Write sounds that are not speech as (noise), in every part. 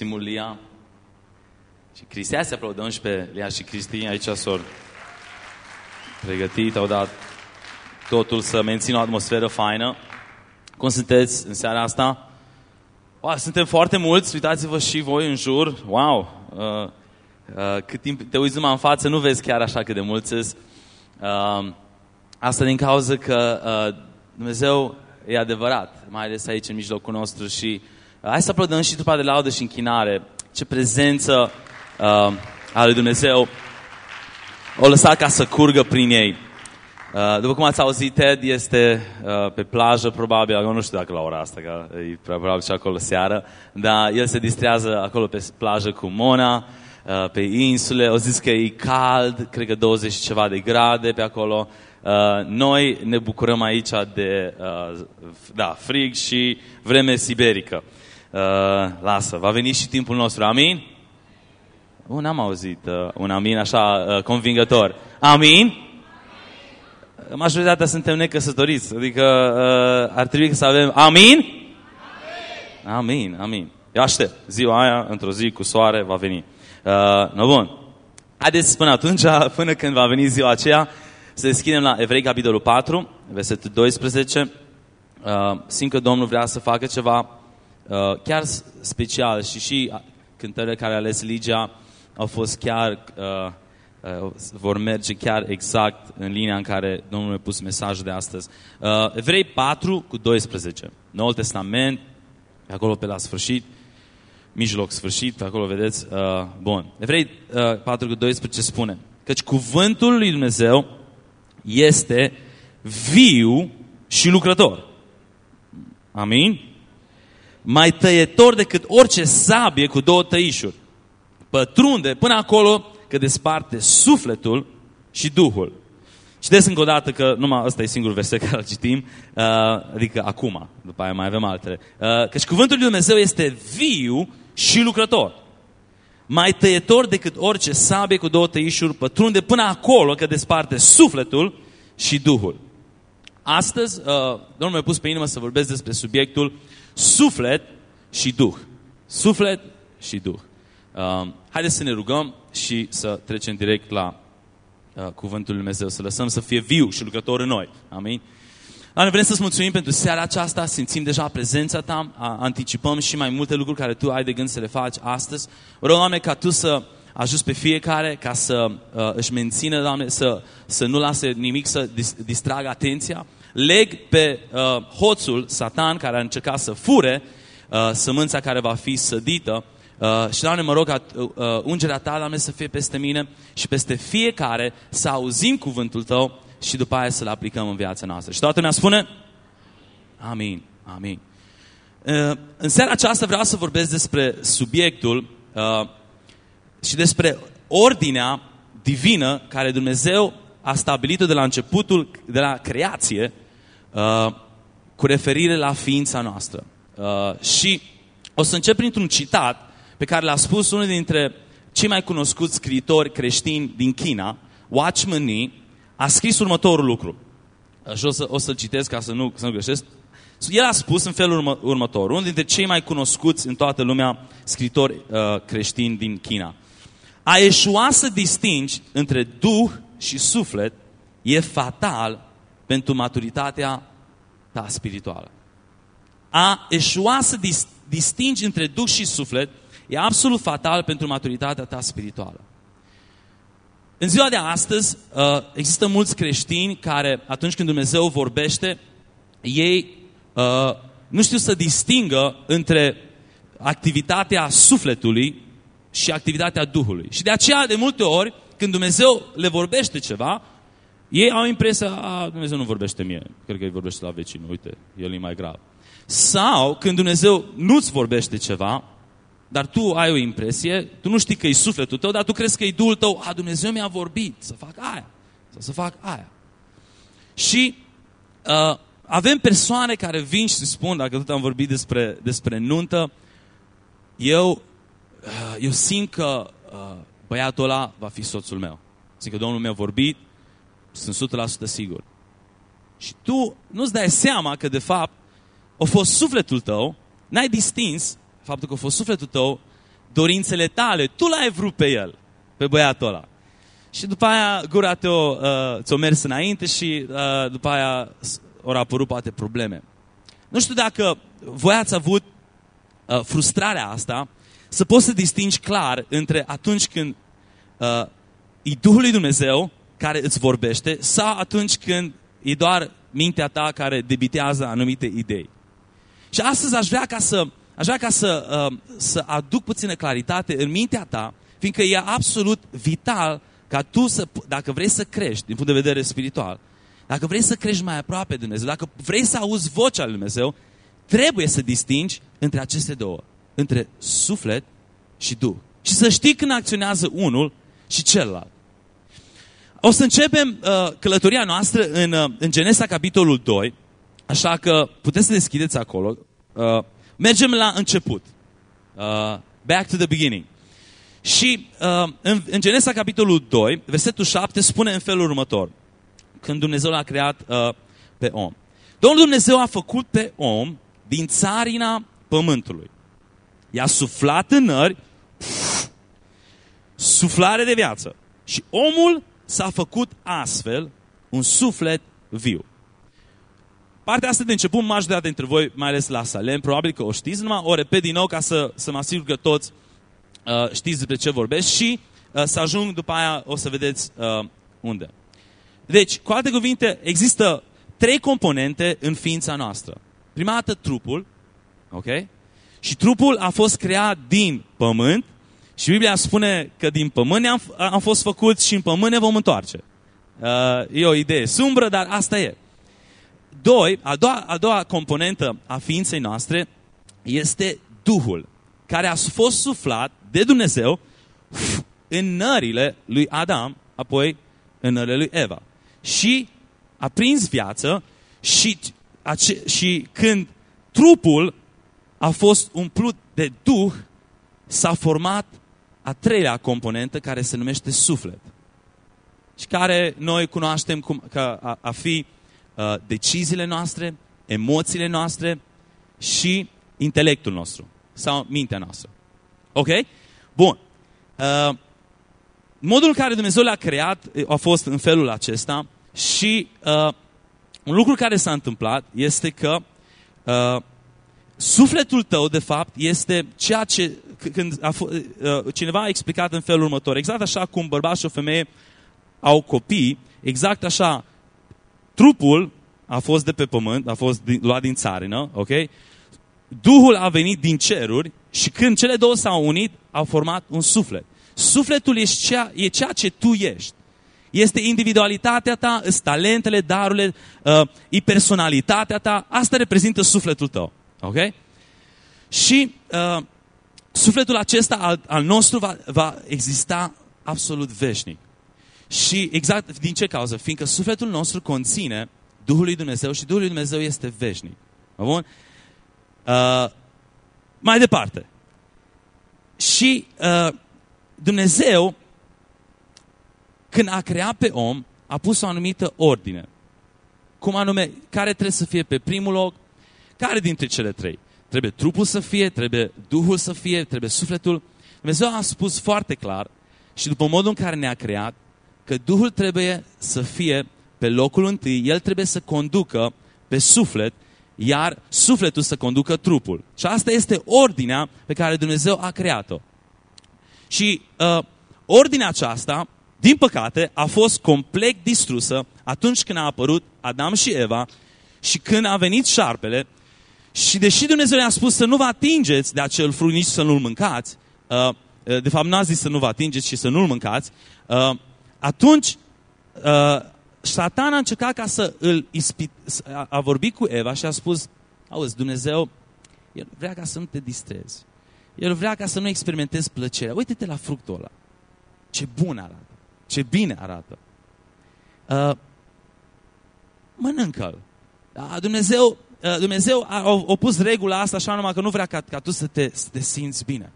Mersi mult, Lia. Și Cristi, hai să aplaudăm și pe Lia și Cristi. Aici s-au pregătit, au dat totul să mențină o atmosferă faină. Cum sunteți în seara asta? Wow, suntem foarte mulți, uitați-vă și voi în jur. Wow! Uh, uh, cât timp te uiți numai în față, nu vezi chiar așa cât de mulți sunt. Uh, asta din cauza că uh, Dumnezeu e adevărat, mai ales aici în mijlocul nostru și uh, hai să aplaudăm și după de laudă și închinare. Ce prezență uh, a lui Dumnezeu o lăsat ca să curgă prin ei. Uh, după cum ați auzit, Ted este uh, pe plajă, probabil, eu nu știu dacă la ora asta, că e probabil și acolo seară, dar el se distrează acolo pe plajă cu Mona, uh, pe insule, au zis că e cald, cred că 20 ceva de grade pe acolo. Uh, noi ne bucurăm aici de uh, da, frig și vreme siberică. Uh, lasă, va veni și timpul nostru, amin? Uh, n-am auzit uh, un amin așa uh, convingător. Amin? Majoritatea suntem necăsătoriți, adică uh, ar trebui să avem amin? Amin, amin. amin. Eu aștept. Ziua aia, într-o zi cu soare, va veni. Uh, no, bun. Haideți până atunci, (laughs) până când va veni ziua aceea, să deschidem la Evrei, capitolul 4, versetul 12. Uh, simt că Domnul vrea să facă ceva uh, chiar special și și cântările care a ales Ligia au fost chiar, uh, uh, vor merge chiar exact în linia în care Domnul a pus mesajul de astăzi. Uh, Evrei 4 cu 12, Noul Testament, pe acolo pe la sfârșit, mijloc sfârșit, pe acolo vedeți, uh, bun. Evrei uh, 4 cu 12 spune, căci cuvântul lui Dumnezeu este viu și lucrător. Amin? Mai tăietor decât orice sabie cu două tăișuri. Pătrunde până acolo că desparte sufletul și Duhul. Citesc încă o dată că numai ăsta e singurul verset care îl citim, uh, adică acum, după aia mai avem altele. Uh, căci cuvântul lui Dumnezeu este viu și lucrător. Mai tăietor decât orice sabie cu două tăișuri, pătrunde până acolo că desparte sufletul și Duhul. Astăzi, uh, Domnul mi-a pus pe inimă să vorbesc despre subiectul suflet și Duh. Suflet și Duh. Uh, haideți să ne rugăm și să trecem direct la uh, Cuvântul Lui Dumnezeu, să lăsăm să fie viu și lucrător în noi. Amin? Doamne, vrem să-ți mulțumim pentru seara aceasta, simțim deja prezența Ta, anticipăm și mai multe lucruri care Tu ai de gând să le faci astăzi. Rog, Doamne, ca Tu să ajuți pe fiecare ca să uh, își mențină, Doamne, să, să nu lase nimic să dis, distragă atenția. Leg pe uh, hoțul, Satan, care a încercat să fure uh, sămânța care va fi sădită. Uh, și, Doamne, mă rog ca uh, ungerea Ta, Doamne, să fie peste mine și peste fiecare să auzim cuvântul Tău și după aia să-l aplicăm în viața noastră. Și toată lumea spune? Amin, amin. Uh, în seara aceasta vreau să vorbesc despre subiectul uh, și despre ordinea divină care Dumnezeu a stabilit-o de la începutul, de la creație, uh, cu referire la ființa noastră. Uh, și o să încep printr-un citat pe care l-a spus unul dintre cei mai cunoscuți scriitori creștini din China, Watchman Nee, a scris următorul lucru. Și o, să, o să-l citesc ca să nu, să nu greșesc. El a spus în felul urmă, următor, unul dintre cei mai cunoscuți în toată lumea scritori uh, creștini din China. A eșua să distingi între Duh și suflet e fatal pentru maturitatea ta spirituală. A eșua să dis, distingi între Duh și suflet e absolut fatal pentru maturitatea ta spirituală. În ziua de astăzi uh, există mulți creștini care atunci când Dumnezeu vorbește, ei uh, nu știu să distingă între activitatea sufletului și activitatea Duhului. Și de aceea, de multe ori, când Dumnezeu le vorbește ceva, ei au impresia, a, Dumnezeu nu vorbește mie, cred că îi vorbește la vecinul, uite, el e mai grav. Sau, când Dumnezeu nu-ți vorbește ceva, dar tu ai o impresie, tu nu știi că e sufletul tău, dar tu crezi că e Duhul tău, a, Dumnezeu mi-a vorbit să fac aia, sau să fac aia. Și uh, avem persoane care vin și spun, dacă tot am vorbit despre, despre nuntă, eu Uh, eu simt că uh, băiatul ăla va fi soțul meu. Simt că Domnul mi-a vorbit, sunt 100% sigur. Și tu nu-ți dai seama că de fapt a fost sufletul tău, n-ai distins faptul că a fost sufletul tău dorințele tale. Tu l-ai vrut pe el, pe băiatul ăla. Și după aia gura te-o, uh, ți-o mers înainte și uh, după aia au apărut poate probleme. Nu știu dacă voi ați avut uh, frustrarea asta să poți să distingi clar între atunci când uh, e Duhul lui Dumnezeu care îți vorbește sau atunci când e doar mintea ta care debitează anumite idei. Și astăzi aș vrea ca să, aș vrea ca să, uh, să aduc puțină claritate în mintea ta, fiindcă e absolut vital ca tu, să, dacă vrei să crești din punct de vedere spiritual, dacă vrei să crești mai aproape de Dumnezeu, dacă vrei să auzi vocea lui Dumnezeu, trebuie să distingi între aceste două. Între suflet și Duh. Și să știi când acționează unul și celălalt. O să începem uh, călătoria noastră în, uh, în Genesa, capitolul 2, așa că puteți să deschideți acolo. Uh, mergem la început. Uh, back to the beginning. Și uh, în, în Genesa, capitolul 2, versetul 7, spune în felul următor. Când Dumnezeu l-a creat uh, pe om. Domnul Dumnezeu a făcut pe om din țarina pământului. I-a suflat în nări, pf, suflare de viață. Și omul s-a făcut astfel un suflet viu. Partea asta de început, majoritatea dintre voi, mai ales la Salem, probabil că o știți, numai o repet din nou ca să, să mă asigur că toți uh, știți despre ce vorbesc și uh, să ajung după aia, o să vedeți uh, unde. Deci, cu alte cuvinte, există trei componente în ființa noastră. Prima dată trupul, ok? Și trupul a fost creat din pământ și Biblia spune că din pământ am, am fost făcuți și în pământ ne vom întoarce. Uh, e o idee sumbră, dar asta e. Doi, a doua, a doua componentă a ființei noastre este Duhul, care a fost suflat de Dumnezeu în nările lui Adam, apoi în nările lui Eva. Și a prins viață și, ace- și când trupul a fost umplut de Duh, s-a format a treilea componentă care se numește suflet. Și care noi cunoaștem cum, ca a, a fi uh, deciziile noastre, emoțiile noastre și intelectul nostru sau mintea noastră. Ok? Bun. Uh, modul în care Dumnezeu le-a creat a fost în felul acesta și uh, un lucru care s-a întâmplat este că uh, sufletul tău, de fapt, este ceea ce când a f- uh, cineva a explicat în felul următor, exact așa cum bărbat și o femeie au copii, exact așa, trupul a fost de pe pământ, a fost din, luat din țarină, ok? Duhul a venit din ceruri și când cele două s-au unit, au format un suflet. Sufletul e ceea, e ceea ce tu ești. Este individualitatea ta, sunt talentele, darurile, uh, e personalitatea ta. Asta reprezintă sufletul tău. Ok? Și uh, sufletul acesta al, al nostru va, va exista absolut veșnic. Și exact din ce cauză? Fiindcă sufletul nostru conține Duhul lui Dumnezeu și Duhul lui Dumnezeu este veșnic. Bun? Uh, mai departe. Și uh, Dumnezeu, când a creat pe om, a pus o anumită ordine. Cum anume, care trebuie să fie pe primul loc, care dintre cele trei? Trebuie trupul să fie, trebuie Duhul să fie, trebuie sufletul. Dumnezeu a spus foarte clar și după modul în care ne-a creat, că Duhul trebuie să fie pe locul întâi, El trebuie să conducă pe suflet, iar sufletul să conducă trupul. Și asta este ordinea pe care Dumnezeu a creat-o. Și uh, ordinea aceasta, din păcate, a fost complet distrusă atunci când a apărut Adam și Eva și când a venit șarpele și deși Dumnezeu le-a spus să nu vă atingeți de acel fruct, nici să nu-l mâncați, uh, uh de fapt n-a zis să nu vă atingeți și să nu-l mâncați, uh, atunci uh, Satan a încercat ca să îl ispit, a, a vorbit cu Eva și a spus, auzi, Dumnezeu, El vrea ca să nu te distrezi. El vrea ca să nu experimentezi plăcerea. Uite-te la fructul ăla. Ce bun arată. Ce bine arată. Uh, Mănâncă-l. Da, Dumnezeu, uh, Dumnezeu a, a, a pus regula asta așa numai că nu vrea ca, ca tu să te, să te simți bine.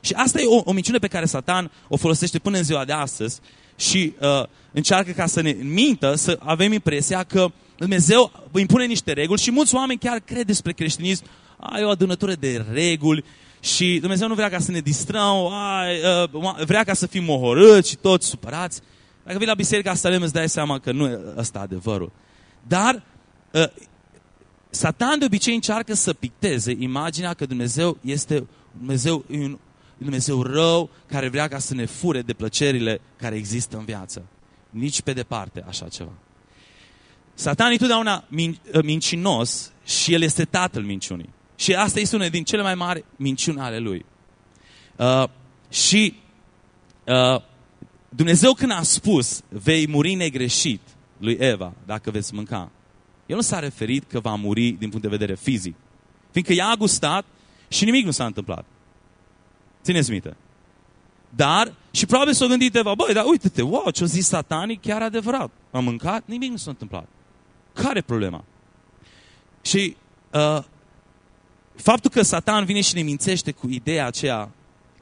Și asta e o, o minciună pe care Satan o folosește până în ziua de astăzi și uh, încearcă ca să ne mintă, să avem impresia că Dumnezeu impune niște reguli și mulți oameni chiar cred despre creștinism, ai o adunătură de reguli și Dumnezeu nu vrea ca să ne distrăm, ai, uh, vrea ca să fim mohorâți și toți supărați. Dacă vii la biserica Salem îți dai seama că nu e ăsta adevărul. Dar uh, Satan de obicei încearcă să picteze imaginea că Dumnezeu este Dumnezeu, un Dumnezeu rău care vrea ca să ne fure de plăcerile care există în viață. Nici pe departe așa ceva. Satan e totdeauna min, uh, mincinos și el este tatăl minciunii. Și asta este una din cele mai mari minciuni ale lui. Uh, și uh, Dumnezeu când a spus vei muri negreșit lui Eva dacă veți mânca, el nu s-a referit că va muri din punct de vedere fizic. Fiindcă ea a gustat și nimic nu s-a întâmplat. Țineți minte. Dar, și probabil s-a gândit Eva, băi, dar uite-te, wow, ce-o zis satanic, chiar adevărat. Am mâncat, nimic nu s-a întâmplat. Care e problema? Și uh, faptul că Satan vine și ne mințește cu ideea aceea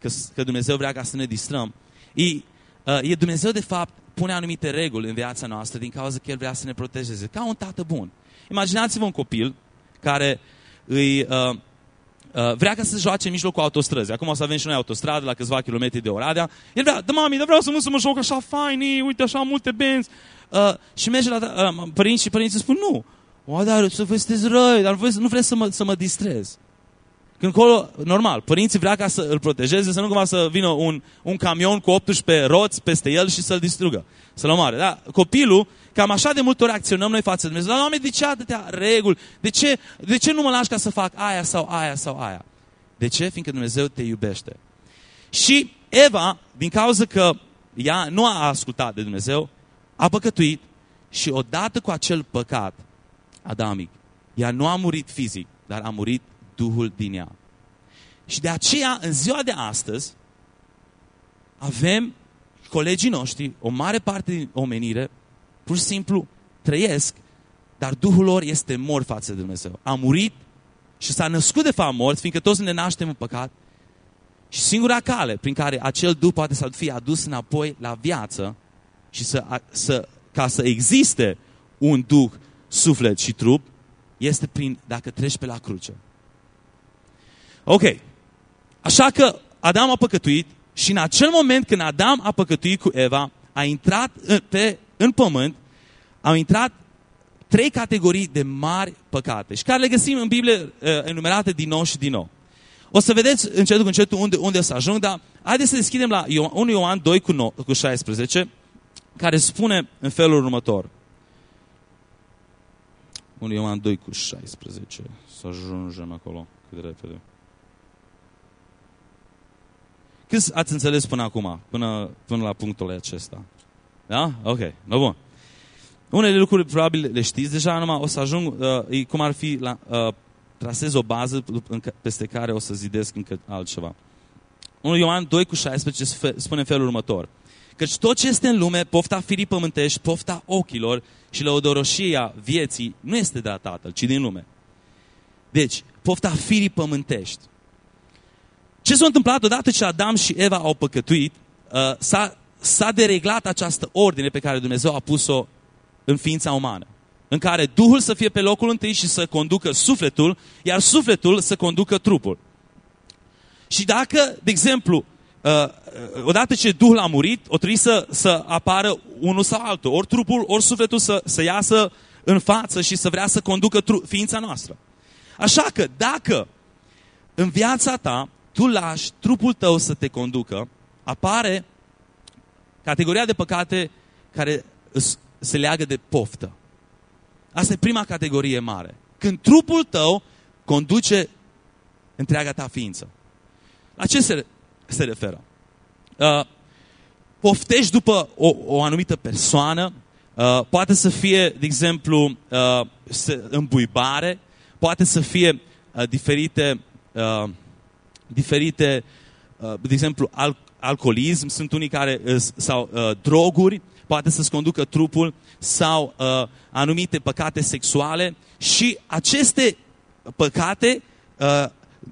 că, că Dumnezeu vrea ca să ne distrăm, e, uh, e Dumnezeu de fapt pune anumite reguli în viața noastră din cauza că El vrea să ne protejeze. Ca un tată bun. Imaginați-vă un copil care îi, uh, uh, vrea ca să se joace în mijlocul autostrăzii. Acum o să avem și noi autostradă la câțiva kilometri de Oradea. El vrea, da mami, dar vreau să mă, să mă joc așa fain, uite așa multe benzi. Uh, și merge la uh, părinți și părinții spun, nu, o, dar să vă sunteți răi, dar nu vreți să mă, să mă distrez. Când acolo, normal, părinții vrea ca să îl protejeze, să nu cumva să vină un, un camion cu 18 roți peste el și să-l distrugă, să-l omoare. Da? Copilul, cam așa de multe ori acționăm noi față de Dumnezeu. Dar, Doamne, de ce atâtea reguli? De ce, de ce nu mă lași ca să fac aia sau aia sau aia? De ce? Fiindcă Dumnezeu te iubește. Și Eva, din cauza că ea nu a ascultat de Dumnezeu, a păcătuit și odată cu acel păcat adamic, ea nu a murit fizic, dar a murit Duhul din ea. Și de aceea, în ziua de astăzi, avem colegii noștri, o mare parte din omenire, pur și simplu trăiesc, dar Duhul lor este mort față de Dumnezeu. A murit și s-a născut de fapt mort, fiindcă toți ne naștem în păcat. Și singura cale prin care acel Duh poate să fie adus înapoi la viață și să, să, ca să existe un Duh, suflet și trup, este prin dacă treci pe la cruce. Ok. Așa că Adam a păcătuit și în acel moment când Adam a păcătuit cu Eva, a intrat în, pe, în pământ, au intrat trei categorii de mari păcate și care le găsim în Biblie uh, enumerate din nou și din nou. O să vedeți încetul cu încetul unde, unde o să ajung, dar haideți să deschidem la 1 Ioan 2 cu, 9, cu 16, care spune în felul următor. 1 Ioan 2 cu 16, să ajungem acolo cât de repede. Cât ați înțeles până acum, până, până la punctul acesta? Da? Ok, no bun. Unele lucruri probabil le știți deja, numai o să ajung, uh, cum ar fi, la, uh, trasez o bază peste care o să zidesc încă altceva. 1 Ioan 2 cu 16 spune în felul următor. Căci tot ce este în lume, pofta firii pământești, pofta ochilor și lăudoroșia vieții, nu este de la Tatăl, ci din lume. Deci, pofta firii pământești. Ce s-a întâmplat odată ce Adam și Eva au păcătuit, uh, s-a, s-a dereglat această ordine pe care Dumnezeu a pus-o în ființa umană. În care Duhul să fie pe locul întâi și să conducă sufletul, iar sufletul să conducă trupul. Și dacă, de exemplu, uh, odată ce Duhul a murit, o trebuie să, să apară unul sau altul. Ori trupul, ori sufletul să, să iasă în față și să vrea să conducă tru- ființa noastră. Așa că dacă în viața ta tu lași trupul tău să te conducă, apare categoria de păcate care se leagă de poftă. Asta e prima categorie mare. Când trupul tău conduce întreaga ta ființă. La ce se, se referă? Uh, poftești după o, o anumită persoană, uh, poate să fie, de exemplu, uh, îmbuibare, poate să fie uh, diferite uh, diferite, uh, de exemplu, al alcoolism, sunt unii care, sau uh, droguri, poate să-ți conducă trupul, sau uh, anumite păcate sexuale și aceste păcate, uh,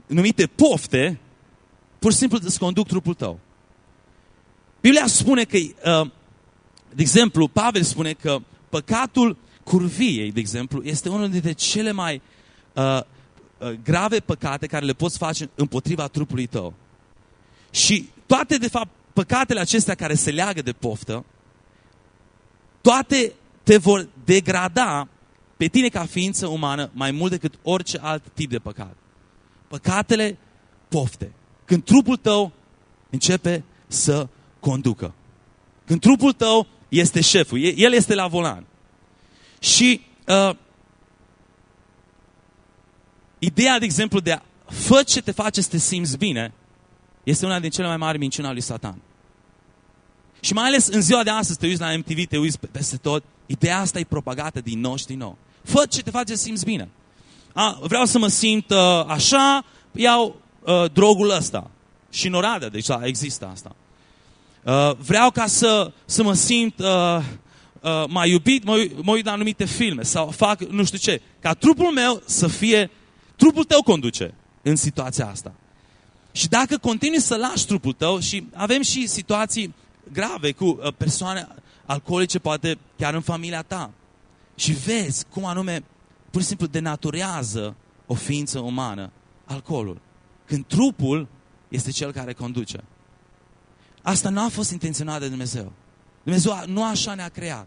numite pofte, pur și simplu îți conduc trupul tău. Biblia spune că, uh, de exemplu, Pavel spune că păcatul curviei, de exemplu, este unul dintre cele mai uh, uh, grave păcate care le poți face împotriva trupului tău. Și toate, de fapt, păcatele acestea care se leagă de poftă, toate te vor degrada pe tine ca ființă umană mai mult decât orice alt tip de păcat. Păcatele pofte. Când trupul tău începe să conducă. Când trupul tău este șeful, el este la volan. Și uh, ideea, de exemplu, de a fă ce te face să te simți bine, este una din cele mai mari minciuni ale lui Satan. Și mai ales în ziua de astăzi te uiți la MTV, te uiți peste tot, ideea asta e propagată din nou și din nou. Fă ce te face să simți bine. A, vreau să mă simt uh, așa, iau uh, drogul ăsta. Și în Oradea, deci da, există asta. Uh, vreau ca să, să mă simt uh, uh, mai iubit, mă, mă uit la anumite filme sau fac nu știu ce. Ca trupul meu să fie, trupul tău conduce în situația asta. Și dacă continui să lași trupul tău și avem și situații grave cu uh, persoane alcoolice, poate chiar în familia ta. Și vezi cum anume, pur și simplu, denaturează o ființă umană, alcoolul. Când trupul este cel care conduce. Asta nu a fost intenționat de Dumnezeu. Dumnezeu nu așa ne-a creat.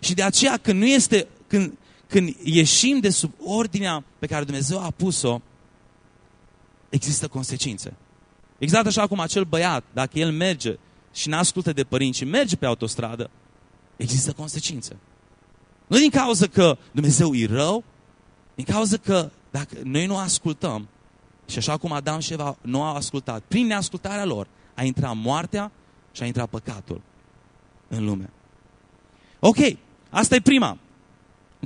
Și de aceea când nu este, când, când ieșim de sub ordinea pe care Dumnezeu a pus-o, există consecințe. Exact așa cum acel băiat, dacă el merge și nu ascultă de părinți și merge pe autostradă, există consecințe. Nu din cauza că Dumnezeu e rău, din cauza că dacă noi nu ascultăm, și așa cum Adam și Eva nu au ascultat, prin neascultarea lor a intrat moartea și a intrat păcatul în lume. Ok, asta e prima.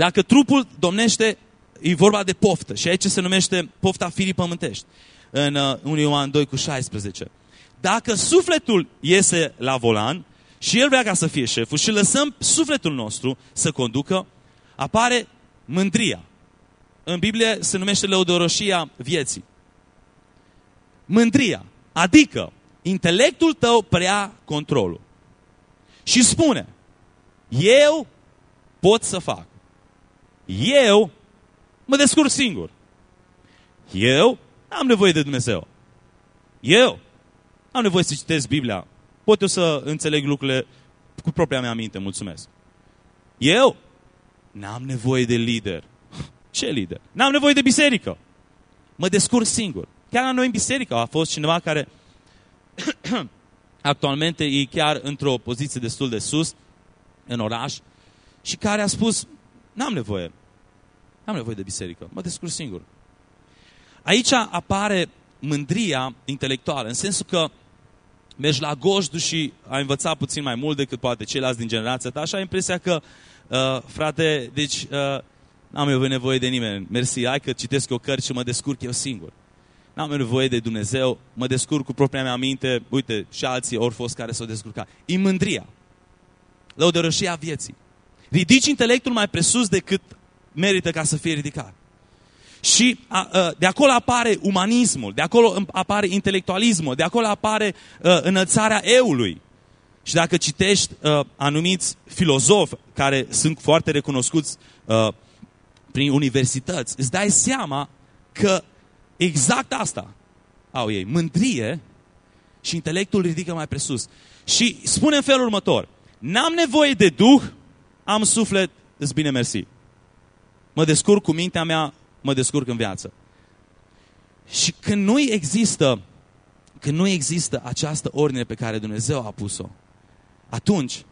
Dacă trupul domnește, e vorba de poftă și aici se numește pofta firii pământești în uh, 1 Ioan 2 cu 16. Dacă sufletul iese la volan și el vrea ca să fie șeful și lăsăm sufletul nostru să conducă, apare mândria. În Biblie se numește lăudoroșia vieții. Mândria. Adică intelectul tău prea controlul. Și spune, eu pot să fac. Eu mă descurc singur. Eu am nevoie de Dumnezeu. Eu am nevoie să citesc Biblia. Pot eu să înțeleg lucrurile cu propria mea minte, mulțumesc. Eu n-am nevoie de lider. (laughs) Ce lider? N-am nevoie de biserică. Mă descurc singur. Chiar la noi în biserică a fost cineva care (clears throat) actualmente e chiar într-o poziție destul de sus, în oraș, și care a spus, n-am nevoie, n-am nevoie de biserică, mă descurc singur. Aici apare mândria intelectuală, în sensul că mergi la gojdu și ai învățat puțin mai mult decât poate ceilalți din generația ta, așa ai impresia că, uh, frate, deci uh, n-am eu nevoie de nimeni, mersi, hai că citesc o cărți și mă descurc eu singur. N-am nevoie de Dumnezeu, mă descurc cu propria mea minte, uite, și alții ori fost care s-au descurcat. E mândria. Lăudărășia vieții. Ridici intelectul mai presus decât merită ca să fie ridicat. Și a, a, de acolo apare umanismul, de acolo apare intelectualismul, de acolo apare a, înălțarea eului. Și dacă citești a, anumiți filozofi care sunt foarte recunoscuți a, prin universități, îți dai seama că exact asta au ei. Mândrie și intelectul ridică mai presus. Și spune în felul următor. N-am nevoie de Duh, am suflet, îți bine mersi. Mă descurc cu mintea mea, mă descurc în viață. Și când nu există, când nu există această ordine pe care Dumnezeu a pus-o, atunci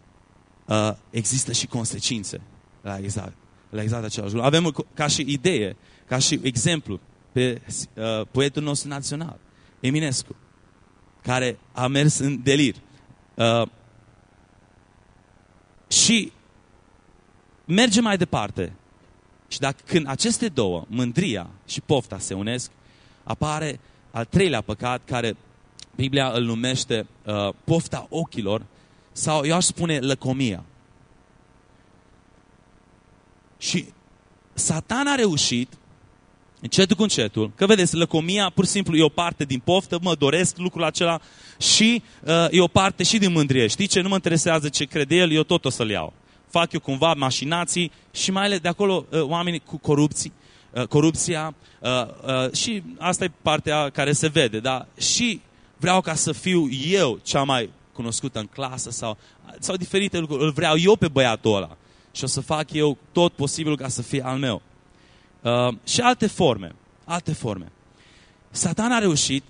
uh, există și consecințe la exact, la exact același lucru. Avem ca și idee, ca și exemplu, pe uh, poetul nostru național, Eminescu, care a mers în delir. Uh, și merge mai departe. Și dacă când aceste două, mândria și pofta se unesc, apare al treilea păcat care Biblia îl numește uh, pofta ochilor sau eu aș spune lăcomia. Și Satan a reușit încetul cu încetul, că vedeți, lăcomia pur și simplu e o parte din poftă, mă doresc lucrul acela și uh, e o parte și din mândrie. Știi ce? Nu mă interesează ce crede el, eu tot o să-l iau fac eu cumva mașinații și mai ales de acolo uh, oameni cu corupții, uh, corupția uh, uh, și asta e partea care se vede, da? Și vreau ca să fiu eu cea mai cunoscută în clasă sau, sau diferite lucruri. Îl vreau eu pe băiatul ăla și o să fac eu tot posibilul ca să fie al meu. Uh, și alte forme, alte forme. Satan a reușit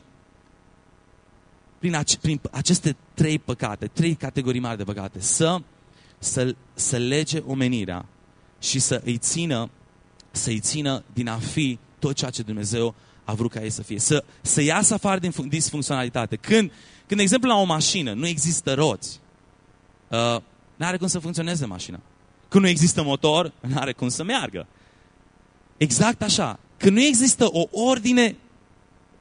prin, ace- prin aceste trei păcate, trei categorii mari de păcate, să, să, să lege omenirea și să îi țină, să îi țină din a fi tot ceea ce Dumnezeu a vrut ca ei să fie. Să, să iasă afară din disfuncționalitate. Când, când, de exemplu, la o mașină nu există roți, uh, nu are cum să funcționeze mașina. Când nu există motor, (laughs) nu are cum să meargă. Exact așa. Când nu există o ordine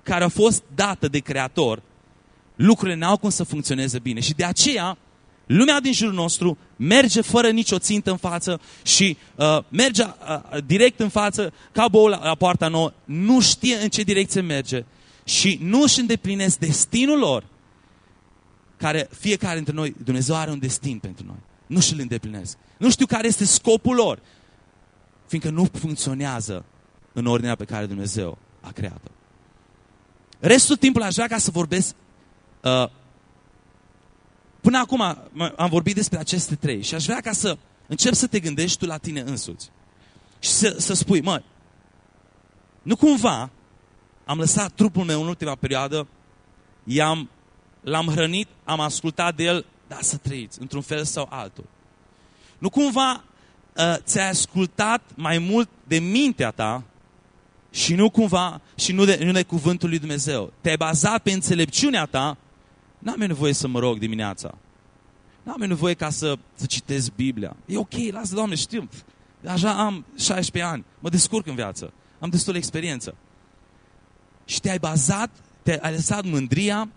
care a fost dată de Creator, lucrurile n-au cum să funcționeze bine. Și de aceea, lumea din jurul nostru merge fără nicio țintă în față și uh, merge uh, direct în față ca boul la, la poarta nouă, nu știe în ce direcție merge și nu își îndeplinesc destinul lor, care fiecare dintre noi, Dumnezeu are un destin pentru noi. Nu și-l îndeplinesc. Nu știu care este scopul lor, fiindcă nu funcționează în ordinea pe care Dumnezeu a creat-o. Restul timpului aș vrea ca să vorbesc uh, Până acum am vorbit despre aceste trei și aș vrea ca să încep să te gândești tu la tine însuți. Și să, să spui, mă, nu cumva am lăsat trupul meu în ultima perioadă, i-am, l-am hrănit, am ascultat de el, dar să trăiți, într-un fel sau altul. Nu cumva uh, ți-ai ascultat mai mult de mintea ta și nu cumva, și nu de, nu de cuvântul lui Dumnezeu. Te-ai bazat pe înțelepciunea ta N-am eu nevoie să mă rog dimineața. N-am eu nevoie ca să, să citesc Biblia. E ok, lasă, Doamne, știu. Așa am 16 ani. Mă descurc în viață. Am destul de experiență. Și te-ai bazat, te-ai lăsat mândria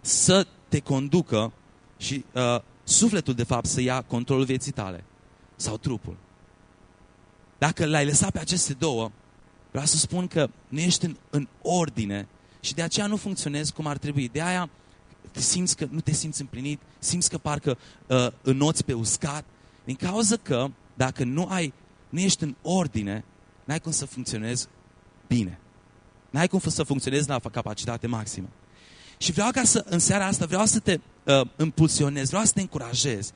să te conducă și uh, sufletul, de fapt, să ia controlul vieții tale. Sau trupul. Dacă l-ai lăsat pe aceste două, vreau să spun că nu ești în, în ordine și de aceea nu funcționezi cum ar trebui. De aia te simți că nu te simți împlinit, simți că parcă uh, înoți pe uscat, din cauza că dacă nu ai, nu ești în ordine, n-ai cum să funcționezi bine. N-ai cum să funcționezi la capacitate maximă. Și vreau ca să, în seara asta, vreau să te uh, impulsionez, vreau să te încurajez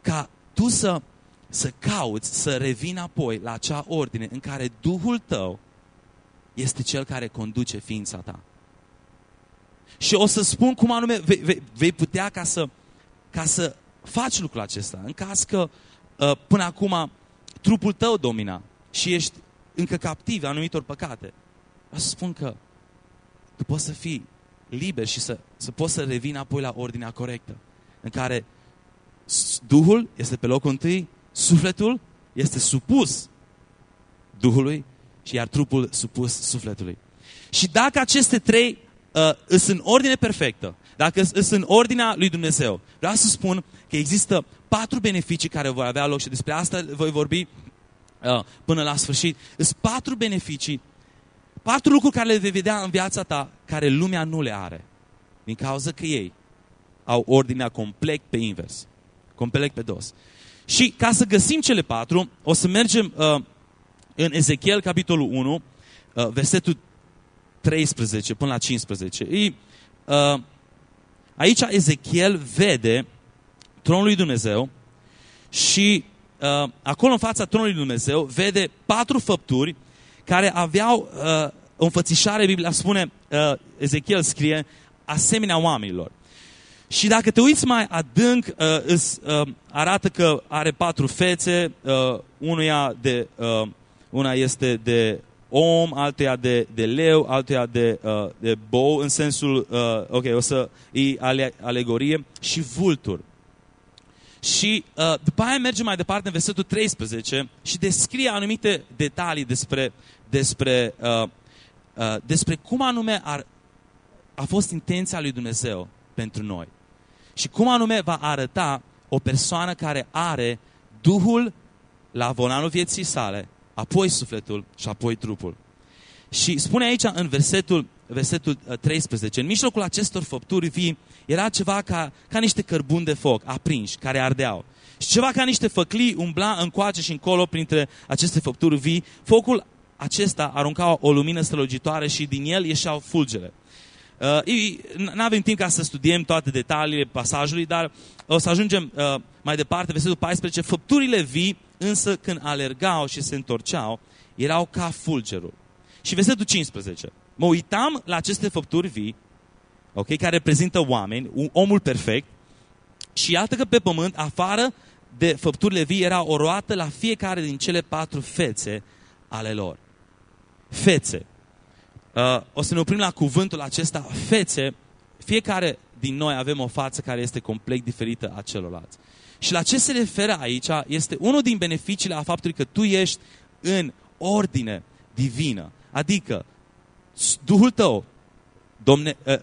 ca tu să, să cauți, să revii apoi la acea ordine în care Duhul tău este cel care conduce ființa ta. Și o să spun cum anume vei, vei, vei putea ca să, ca să faci lucrul acesta. În caz că uh, până acum trupul tău domina și ești încă captiv anumitor păcate. Vreau să spun că tu poți să fii liber și să, să poți să revii apoi la ordinea corectă. În care Duhul este pe locul întâi, sufletul este supus Duhului și iar trupul supus sufletului. Și dacă aceste trei uh, sunt în ordine perfectă, dacă sunt în ordinea lui Dumnezeu, vreau să spun că există patru beneficii care vor avea loc și despre asta voi vorbi uh, până la sfârșit. Sunt patru beneficii, patru lucruri care le vei vedea în viața ta, care lumea nu le are. Din cauza că ei au ordinea complet pe invers. Complet pe dos. Și ca să găsim cele patru, o să mergem uh, în Ezechiel, capitolul 1, uh, versetul 13 până la 15. E, uh, aici Ezechiel vede tronul lui Dumnezeu și uh, acolo în fața tronului lui Dumnezeu vede patru făpturi care aveau uh, o înfățișare, Biblia spune, uh, Ezechiel scrie, asemenea oamenilor. Și dacă te uiți mai adânc, uh, îți, uh, arată că are patru fețe, uh, unuia de, uh, una este de om, altuia de, de leu, altuia de, uh, de bou, în sensul, uh, ok, o să e ale, alegorie, și vultur. Și uh, după aia merge mai departe în versetul 13 și descrie anumite detalii despre, despre, uh, uh, despre cum anume ar, a fost intenția lui Dumnezeu pentru noi. Și cum anume va arăta o persoană care are Duhul la volanul vieții sale apoi sufletul și apoi trupul. Și spune aici în versetul, versetul 13, uh, în mijlocul acestor făpturi vii era ceva ca, ca niște cărbuni de foc aprinși, care ardeau. Și ceva ca niște făclii umbla încoace și încolo printre aceste făpturi vii. Focul acesta arunca o lumină strălucitoare și din el ieșeau fulgere. Uh, nu avem timp ca să studiem toate detaliile pasajului, dar o să ajungem uh, mai departe, versetul 14. Făpturile vii, însă când alergau și se întorceau, erau ca fulgerul. Și versetul 15. Mă uitam la aceste făpturi vii, okay, care reprezintă oameni, un, omul perfect, și iată că pe pământ, afară de făpturile vii, era o roată la fiecare din cele patru fețe ale lor. Fețe. Uh, o să ne oprim la cuvântul acesta, fețe. Fiecare din noi avem o față care este complet diferită a celorlalți. Și la ce se referă aici este unul din beneficiile a faptului că tu ești în ordine divină. Adică Duhul tău, domne, uh,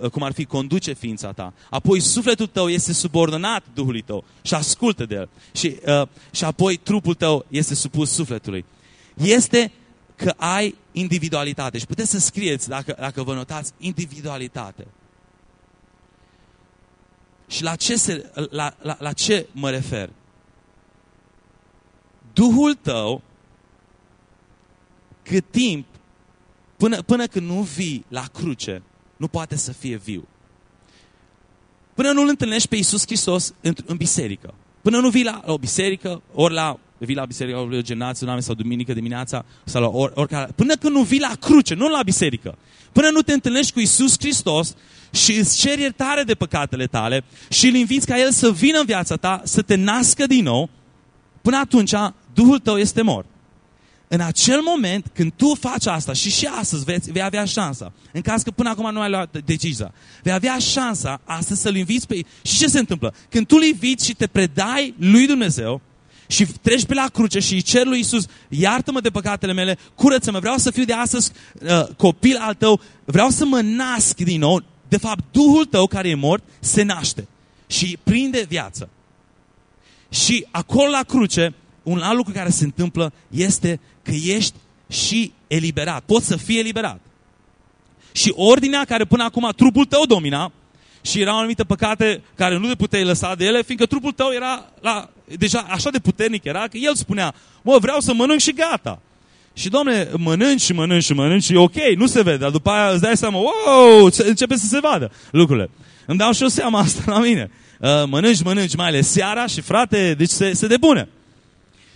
uh, cum ar fi, conduce ființa ta. Apoi sufletul tău este subordonat Duhului tău și ascultă de el. Și, uh, și apoi trupul tău este supus sufletului. Este că ai individualitate. Și puteți să scrieți, dacă, dacă vă notați, individualitate. Și la ce, se, la, la, la ce mă refer? Duhul tău, cât timp, până, până când nu vii la cruce, nu poate să fie viu. Până nu-L întâlnești pe Iisus Hristos în, în biserică. Până nu vii la o biserică, ori la vii la biserică, ori la tsunami sau duminică dimineața, sau la or, oricare. Până când nu vii la cruce, nu la biserică. Până nu te întâlnești cu Isus Hristos și îți ceri iertare de păcatele tale și îl inviți ca El să vină în viața ta, să te nască din nou, până atunci Duhul tău este mort. În acel moment, când tu faci asta și și astăzi veți, vei avea șansa, în caz că până acum nu ai luat decizia, vei avea șansa astăzi să-L inviți pe Și ce se întâmplă? Când tu îl inviți și te predai lui Dumnezeu, și treci pe la cruce și îi cer lui Iisus, iartă-mă de păcatele mele, curăță-mă, vreau să fiu de astăzi uh, copil al tău, vreau să mă nasc din nou. De fapt, Duhul tău care e mort se naște și prinde viață. Și acolo la cruce, un alt lucru care se întâmplă este că ești și eliberat. Poți să fii eliberat. Și ordinea care până acum trupul tău domina, și erau anumite păcate care nu te puteai lăsa de ele, fiindcă trupul tău era la, deja așa de puternic era că el spunea, mă, vreau să mănânc și gata. Și, domne, mănânci și mănânci și mănânci și ok, nu se vede, dar după aia îți dai seama, wow, începe să se vadă lucrurile. Îmi dau și eu seama asta la mine. Uh, mănânci, mănânci, mai ales seara și, frate, deci se, se depune.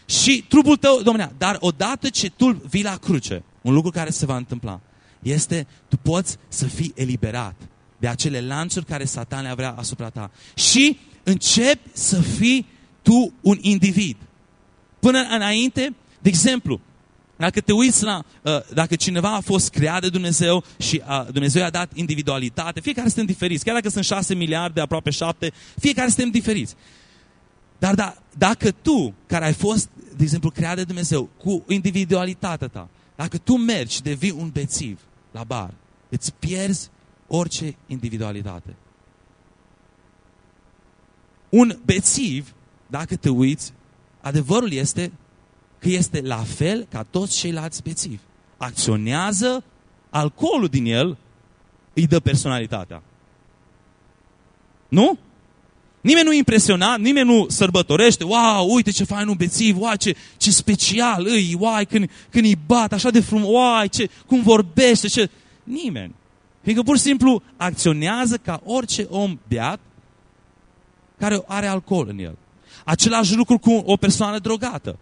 Și trupul tău, domnule, dar odată ce tu vii la cruce, un lucru care se va întâmpla, este, tu poți să fii eliberat de acele lanțuri care Satan le vrea asupra ta. Și începi să fii tu un individ. Până înainte, de exemplu, dacă te uiți la, uh, dacă cineva a fost creat de Dumnezeu și uh, Dumnezeu i-a dat individualitate, fiecare suntem diferiți, chiar dacă sunt șase miliarde, aproape șapte, fiecare suntem diferiți. Dar da, dacă tu, care ai fost, de exemplu, creat de Dumnezeu, cu individualitatea ta, dacă tu mergi și devii un bețiv la bar, îți pierzi orice individualitate. Un bețiv, dacă te uiți, adevărul este că este la fel ca toți ceilalți bețivi. Acționează, alcoolul din el îi dă personalitatea. Nu? Nimeni nu impresionat, nimeni nu sărbătorește, wow, uite ce fain un bețiv, wow, ce, ce special îi, wow, când, când îi bat așa de frumos, wow, ce, cum vorbește, ce... Nimeni. Fiindcă pur și simplu acționează ca orice om beat care are alcool în el. Același lucru cu o persoană drogată.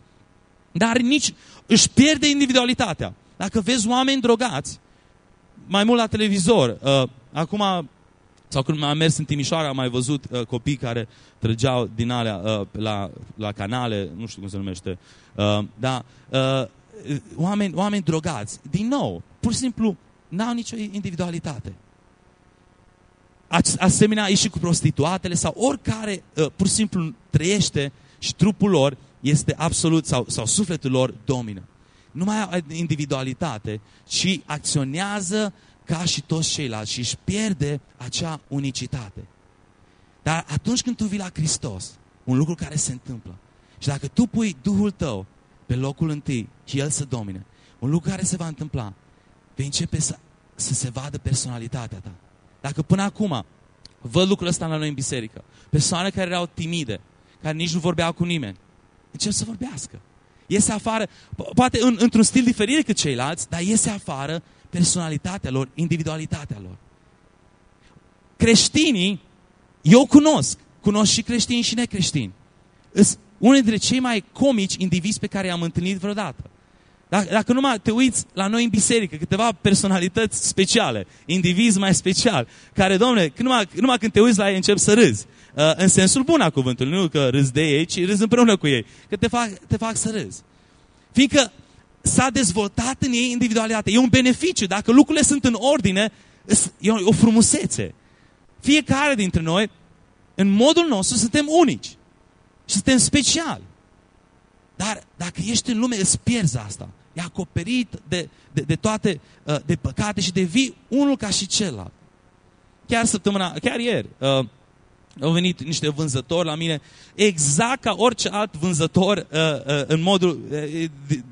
Dar nici își pierde individualitatea. Dacă vezi oameni drogați, mai mult la televizor, uh, acum, sau când am mers în Timișoara, am mai văzut uh, copii care trăgeau din alea uh, la, la canale, nu știu cum se numește, uh, da, uh, oameni, oameni drogați. Din nou, pur și simplu n-au nicio individualitate. Asemenea, e și cu prostituatele sau oricare uh, pur și simplu trăiește și trupul lor este absolut, sau, sau sufletul lor domină. Nu mai au individualitate, ci acționează ca și toți ceilalți și își pierde acea unicitate. Dar atunci când tu vii la Hristos, un lucru care se întâmplă, și dacă tu pui Duhul tău pe locul întâi și El să domine, un lucru care se va întâmpla, vei începe să, să se vadă personalitatea ta. Dacă până acum văd lucrul ăsta la noi în biserică, persoane care erau timide, care nici nu vorbeau cu nimeni, încep să vorbească. iese afară, poate în, într-un stil diferit decât ceilalți, dar iese afară personalitatea lor, individualitatea lor. Creștinii, eu cunosc, cunosc și creștini și necreștini. Sunt unul dintre cei mai comici indivizi pe care i-am întâlnit vreodată. Dacă, dacă numai te uiți la noi în biserică, câteva personalități speciale, indivizi mai special, care, domnule, numai, numai când te uiți la ei încep să râzi. Uh, în sensul bun a cuvântului, nu că râzi de ei, ci râzi împreună cu ei. Că te fac, te fac să râzi. Fiindcă s-a dezvoltat în ei individualitate. E un beneficiu. Dacă lucrurile sunt în ordine, e o frumusețe. Fiecare dintre noi, în modul nostru, suntem unici. Și suntem speciali. Dar dacă ești în lume, îți pierzi asta. E acoperit de, de, de toate, uh, de păcate și devii unul ca și celălalt. Chiar săptămâna, chiar ieri, uh, au venit niște vânzători la mine, exact ca orice alt vânzător, uh, uh, în modul, uh,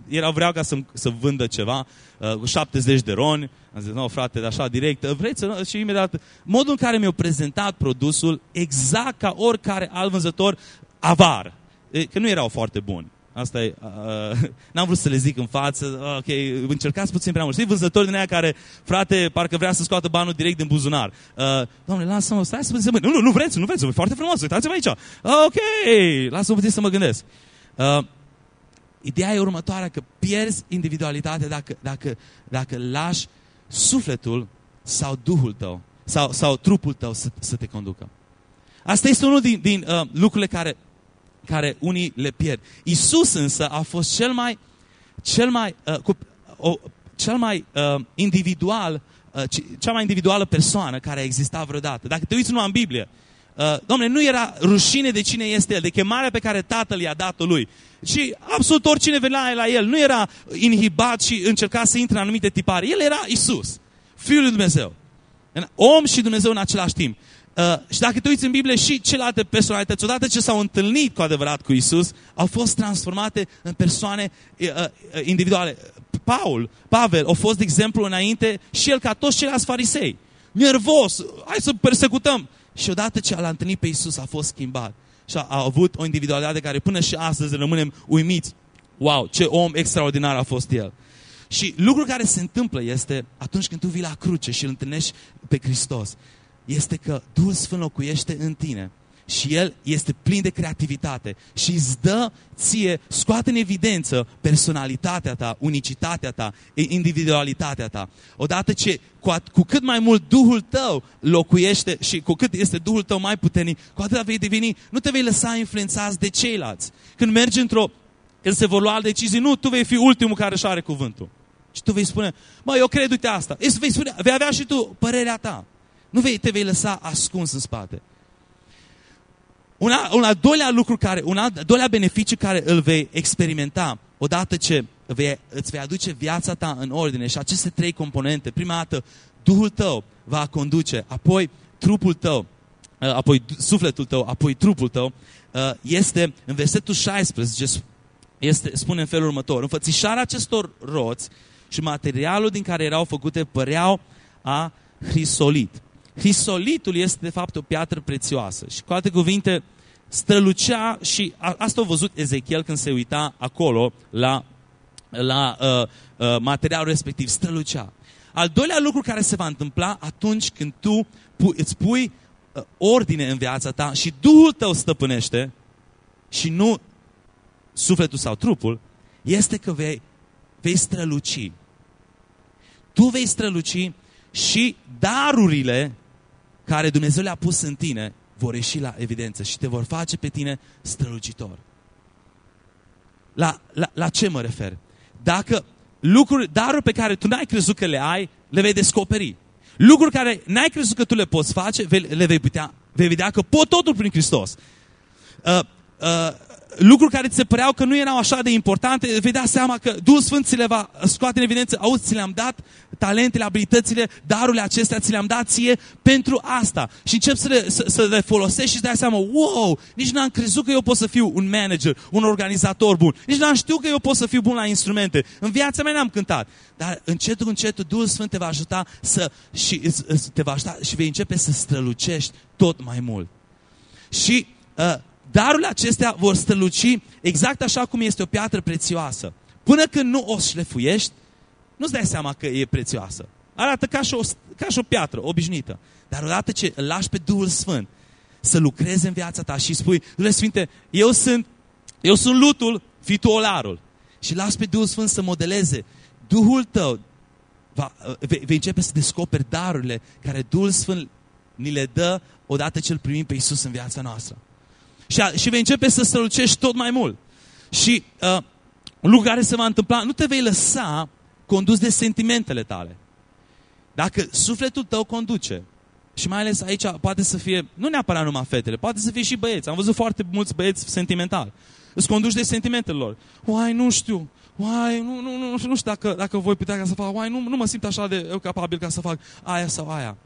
erau vreau ca să, să vândă ceva, uh, cu 70 de roni, am zis, nu frate, așa direct, uh, vreți să, și imediat, modul în care mi-au prezentat produsul, exact ca oricare alt vânzător, avar, că nu erau foarte buni. Asta e, uh, (laughs) n-am vrut să le zic în față, ok, încercați puțin prea mult. Știi, vânzători din aia care, frate, parcă vrea să scoată banul direct din buzunar. Uh, Doamne, lasă-mă, stai să mă Nu, nu, nu vreți, nu vreți, e foarte frumos, uitați-vă aici. Uh, ok, lasă-mă puțin să mă gândesc. Uh, ideea e următoarea, că pierzi individualitatea dacă, dacă, dacă lași sufletul sau Duhul tău sau, sau trupul tău să, să te conducă. Asta este unul din, din uh, lucrurile care care unii le pierd. Isus însă a fost cel mai, cel mai, uh, cu, o, cel mai uh, individual, uh, cea mai individuală persoană care a existat vreodată. Dacă te uiți numai în Biblie, uh, domnule, nu era rușine de cine este El, de chemarea pe care Tatăl i-a dat-o lui. Și absolut oricine venea la El nu era inhibat și încerca să intre în anumite tipare. El era Isus, Fiul lui Dumnezeu. Om și Dumnezeu în același timp. Uh, și dacă te uiți în Biblie, și celelalte personalități, odată ce s-au întâlnit cu adevărat cu Isus, au fost transformate în persoane uh, uh, individuale. Paul, Pavel, a fost de exemplu înainte și el ca toți ceilalți farisei. Nervos, hai să persecutăm. Și odată ce l-a întâlnit pe Isus, a fost schimbat. Și a, a avut o individualitate care până și astăzi rămânem uimiți. Wow, ce om extraordinar a fost el. Și lucrul care se întâmplă este atunci când tu vii la cruce și îl întâlnești pe Hristos este că Duhul Sfânt locuiește în tine și El este plin de creativitate și îți dă ție, scoate în evidență personalitatea ta, unicitatea ta, individualitatea ta. Odată ce cu, at, cu cât mai mult Duhul tău locuiește și cu cât este Duhul tău mai puternic, cu atât vei deveni, nu te vei lăsa influențați de ceilalți. Când mergi într-o, când se vor lua decizii, nu, tu vei fi ultimul care își are cuvântul. Și tu vei spune, mă, eu cred, uite asta. Vei, spune, vei avea și tu părerea ta. Nu vei, te vei lăsa ascuns în spate. Un, al, un al doilea lucru care, un al doilea beneficiu care îl vei experimenta odată ce vei, îți vei aduce viața ta în ordine și aceste trei componente, prima dată Duhul tău va conduce, apoi trupul tău, uh, apoi sufletul tău, apoi trupul tău, uh, este în versetul 16, este, spune în felul următor, înfățișarea acestor roți și materialul din care erau făcute păreau a hrisolit. Hisolitul este de fapt o piatră prețioasă și cu alte cuvinte strălucea și a, asta a văzut Ezechiel când se uita acolo la, la uh, uh, materialul respectiv, strălucea. Al doilea lucru care se va întâmpla atunci când tu pu- îți pui uh, ordine în viața ta și Duhul tău stăpânește și nu sufletul sau trupul, este că vei, vei străluci. Tu vei străluci și darurile care Dumnezeu le-a pus în tine vor ieși la evidență și te vor face pe tine strălucitor. La, la, la ce mă refer? Dacă lucruri, daruri pe care tu n-ai crezut că le ai, le vei descoperi. Lucruri care n-ai crezut că tu le poți face, le vei, putea, vei vedea că pot totul prin Hristos. Uh, uh, lucruri care ți se păreau că nu erau așa de importante, vei da seama că Duhul Sfânt ți le va scoate în evidență, auzi, ți le-am dat talentele, abilitățile, darurile acestea, ți le-am dat ție pentru asta. Și încep să le, să, să le folosești și îți dai seama, wow, nici n-am crezut că eu pot să fiu un manager, un organizator bun. Nici n-am știut că eu pot să fiu bun la instrumente. În viața mea n-am cântat. Dar încetul, încetul, Duhul Sfânt te va ajuta să, și, te va ajuta și vei începe să strălucești tot mai mult. Și uh, darurile acestea vor străluci exact așa cum este o piatră prețioasă. Până când nu o șlefuiești, nu-ți dai seama că e prețioasă. Arată ca și, o, ca și o piatră obișnuită. Dar odată ce îl lași pe Duhul Sfânt să lucreze în viața ta și spui, Dumnezeu Sfinte, eu sunt, eu sunt lutul, fii tu olarul. Și lași pe Duhul Sfânt să modeleze. Duhul tău va, vei, vei începe să descoperi darurile care Duhul Sfânt ni le dă odată ce îl primim pe Isus în viața noastră. Și, a, și vei începe să strălucești tot mai mult. Și uh, un lucru care se va întâmpla, nu te vei lăsa condus de sentimentele tale. Dacă sufletul tău conduce, și mai ales aici poate să fie, nu neapărat numai fetele, poate să fie și băieți. Am văzut foarte mulți băieți sentimentali. Îți conduci de sentimentele lor. Oai, nu știu. Oai, nu, nu, nu, nu știu dacă, dacă voi putea ca să fac. Oai, nu, nu mă simt așa de capabil ca să fac aia sau aia.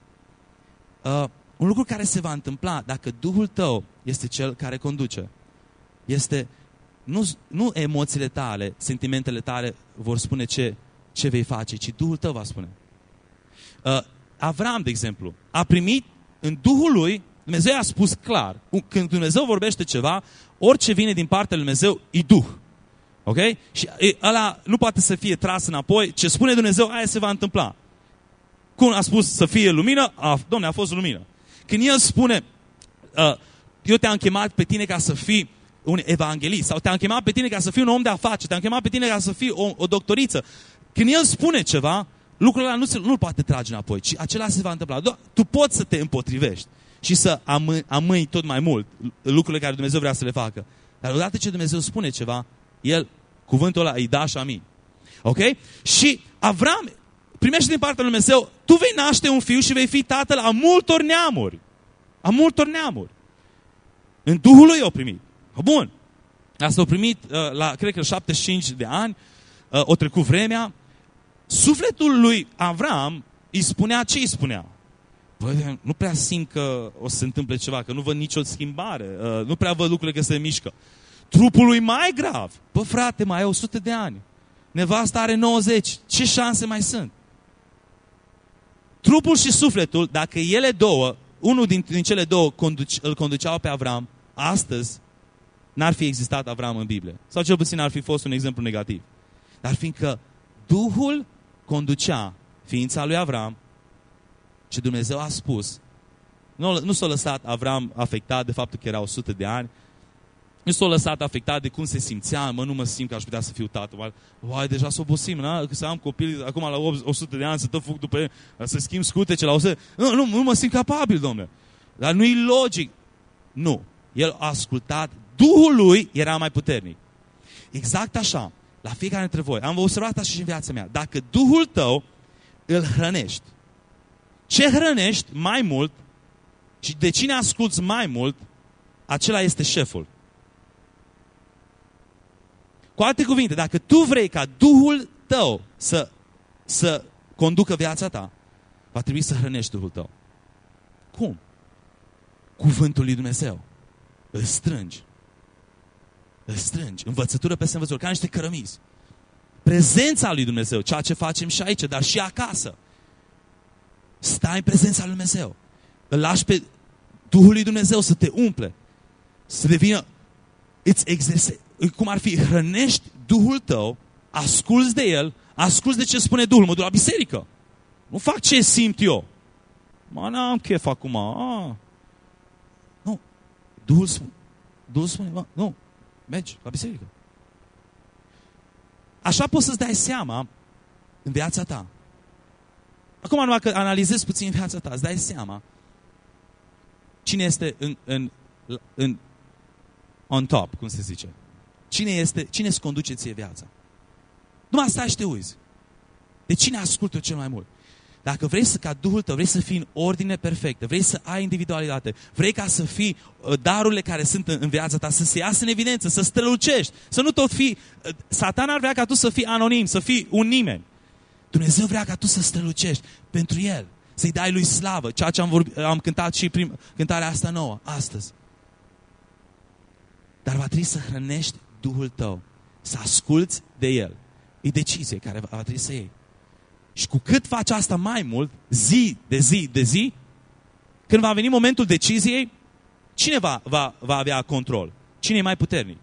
Uh, un lucru care se va întâmpla dacă Duhul tău este cel care conduce, este nu, nu emoțiile tale, sentimentele tale vor spune ce, ce vei face, ci Duhul tău va spune. Uh, Avram, de exemplu, a primit în Duhul lui, Dumnezeu a spus clar, când Dumnezeu vorbește ceva, orice vine din partea lui Dumnezeu e Duh. Ok? Și ăla nu poate să fie tras înapoi. Ce spune Dumnezeu, aia se va întâmpla. Cum a spus să fie lumină, a, domne, a fost lumină. Când El spune, uh, eu te-am chemat pe tine ca să fii un evanghelist sau te-am chemat pe tine ca să fii un om de afaceri, te-am chemat pe tine ca să fii o, o doctoriță. Când El spune ceva, lucrul ăla nu, se, nu poate trage înapoi, ci acela se va întâmpla. Do tu poți să te împotrivești și să amâi, amâi tot mai mult lucrurile care Dumnezeu vrea să le facă. Dar odată ce Dumnezeu spune ceva, El, cuvântul ăla, îi da și amin. Ok? Și Avram primește din partea lui Dumnezeu, tu vei naște un fiu și vei fi tatăl a multor neamuri. A multor neamuri. În Duhul lui o primit. Bun. Asta o primit uh, la, cred că, 75 de ani. Uh, o trecut vremea. Sufletul lui Avram îi spunea ce îi spunea? Bă, nu prea simt că o să se întâmple ceva, că nu văd nicio schimbare. Uh, nu prea văd lucrurile că se mișcă. Trupul lui mai grav. Bă, frate, mai ai 100 de ani. Nevasta are 90. Ce șanse mai sunt? Trupul și sufletul, dacă ele două, unul din, din cele două conduce, îl conduceau pe Avram, astăzi n-ar fi existat Avram în Biblie. Sau cel puțin ar fi fost un exemplu negativ. Dar fiindcă Duhul conducea ființa lui Avram, ce Dumnezeu a spus, nu, nu s-a lăsat Avram afectat de faptul că era 100 de ani, nu s-a lăsat afectat de cum se simțea, mă, nu mă simt că aș putea să fiu tată. Uai, deja s-o obosim, na? Că să am copil acum la 100 de ani, să tot fug după el, să schimb scutece la 100. Nu, nu, nu mă simt capabil, domnule. Dar nu-i logic. Nu. El a ascultat. Duhul lui era mai puternic. Exact așa. La fiecare dintre voi. Am observat asta și în viața mea. Dacă Duhul tău îl hrănești, ce hrănești mai mult și de cine asculți mai mult, acela este șeful. Cu alte cuvinte, dacă tu vrei ca Duhul tău să, să conducă viața ta, va trebui să hrănești Duhul tău. Cum? Cuvântul lui Dumnezeu. Îl strângi. Îl strângi. Învățătură peste învățătură. Ca niște cărămizi. Prezența lui Dumnezeu. Ceea ce facem și aici, dar și acasă. Stai în prezența lui Dumnezeu. Îl lași pe Duhul lui Dumnezeu să te umple. Să devină... Îți exerse, cum ar fi, hrănești Duhul tău, asculți de El, asculți de ce spune Duhul, mă duc la biserică. Nu fac ce simt eu. Mă, n-am chef acum. A. Nu. Duhul spune, Duhul spune, mă, nu, mergi la biserică. Așa poți să-ți dai seama în viața ta. Acum, numai că analizezi puțin viața ta, îți dai seama cine este în, în, în on top, cum se zice. Cine este, cine îți conduce ție viața? Numai stai și te uiți. De cine ascultă cel mai mult? Dacă vrei să, ca Duhul tău, vrei să fii în ordine perfectă, vrei să ai individualitate, vrei ca să fii uh, darurile care sunt în, în viața ta, să se iasă în evidență, să strălucești, să nu tot fii... Uh, Satan ar vrea ca tu să fii anonim, să fii un nimeni. Dumnezeu vrea ca tu să strălucești pentru El, să-i dai lui slavă, ceea ce am, vorbit, am cântat și prim, cântarea asta nouă, astăzi. Dar va trebui să hrănești Duhul tău, să asculți de El. E decizie care va trebui să iei. Și cu cât faci asta mai mult, zi de zi de zi, când va veni momentul deciziei, cine va, va, va avea control? Cine e mai puternic?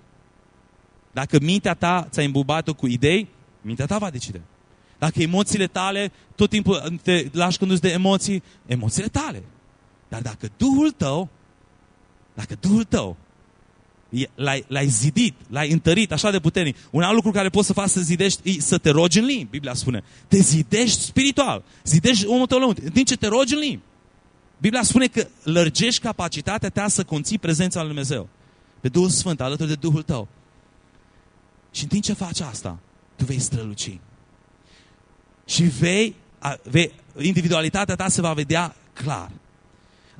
Dacă mintea ta ți-a imbubat-o cu idei, mintea ta va decide. Dacă emoțiile tale, tot timpul te lași condus de emoții, emoțiile tale. Dar dacă Duhul tău, dacă Duhul tău l-ai, l-ai zidit, l-ai întărit așa de puternic. Un alt lucru care poți să faci să zidești e să te rogi în limbi, Biblia spune. Te zidești spiritual, zidești omul tău lăunt, în timp ce te rogi în limbi. Biblia spune că lărgești capacitatea ta să conții prezența lui Dumnezeu. Pe Duhul Sfânt, alături de Duhul tău. Și în timp ce faci asta, tu vei străluci. Și vei, vei, individualitatea ta se va vedea clar.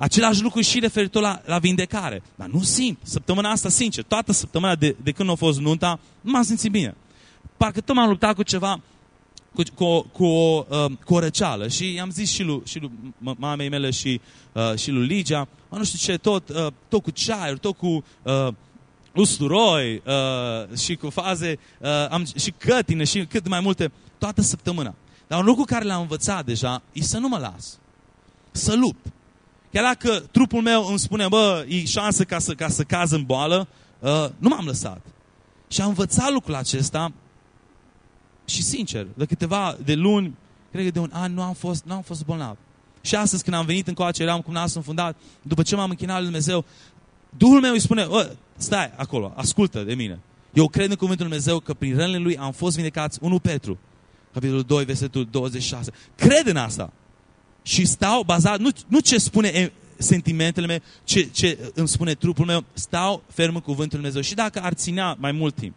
Același lucru și referitor la, la vindecare. Dar nu simt. Săptămâna asta, sincer, toată săptămâna de, de când a fost nunta, nu m-am simțit bine. Parcă tot m-am luptat cu ceva, cu, cu, o, cu, o, uh, cu o răceală. Și i-am zis și lui, și lui mamei mele și, uh, și lui Ligia, nu știu ce, tot, uh, tot cu ceaiuri, tot cu uh, usturoi uh, și cu faze, uh, am, și cătine și cât mai multe, toată săptămâna. Dar un lucru care l-am învățat deja e să nu mă las. Să lupt. Chiar dacă trupul meu îmi spune, bă, e șansă ca să, ca să caz în boală, uh, nu m-am lăsat. Și am învățat lucrul acesta și sincer, de câteva de luni, cred că de un an, nu am fost, nu am fost bolnav. Și astăzi când am venit în coace, eram cu nasul înfundat, după ce m-am închinat lui Dumnezeu, Duhul meu îi spune, stai acolo, ascultă de mine. Eu cred în cuvântul Lui Dumnezeu că prin rănile Lui am fost vindecați 1 Petru, capitolul 2, versetul 26. Cred în asta. Și stau bazat, nu, nu ce spune sentimentele mele, ce, ce îmi spune trupul meu, stau ferm în cuvântul Lui Dumnezeu. Și dacă ar ținea mai mult timp,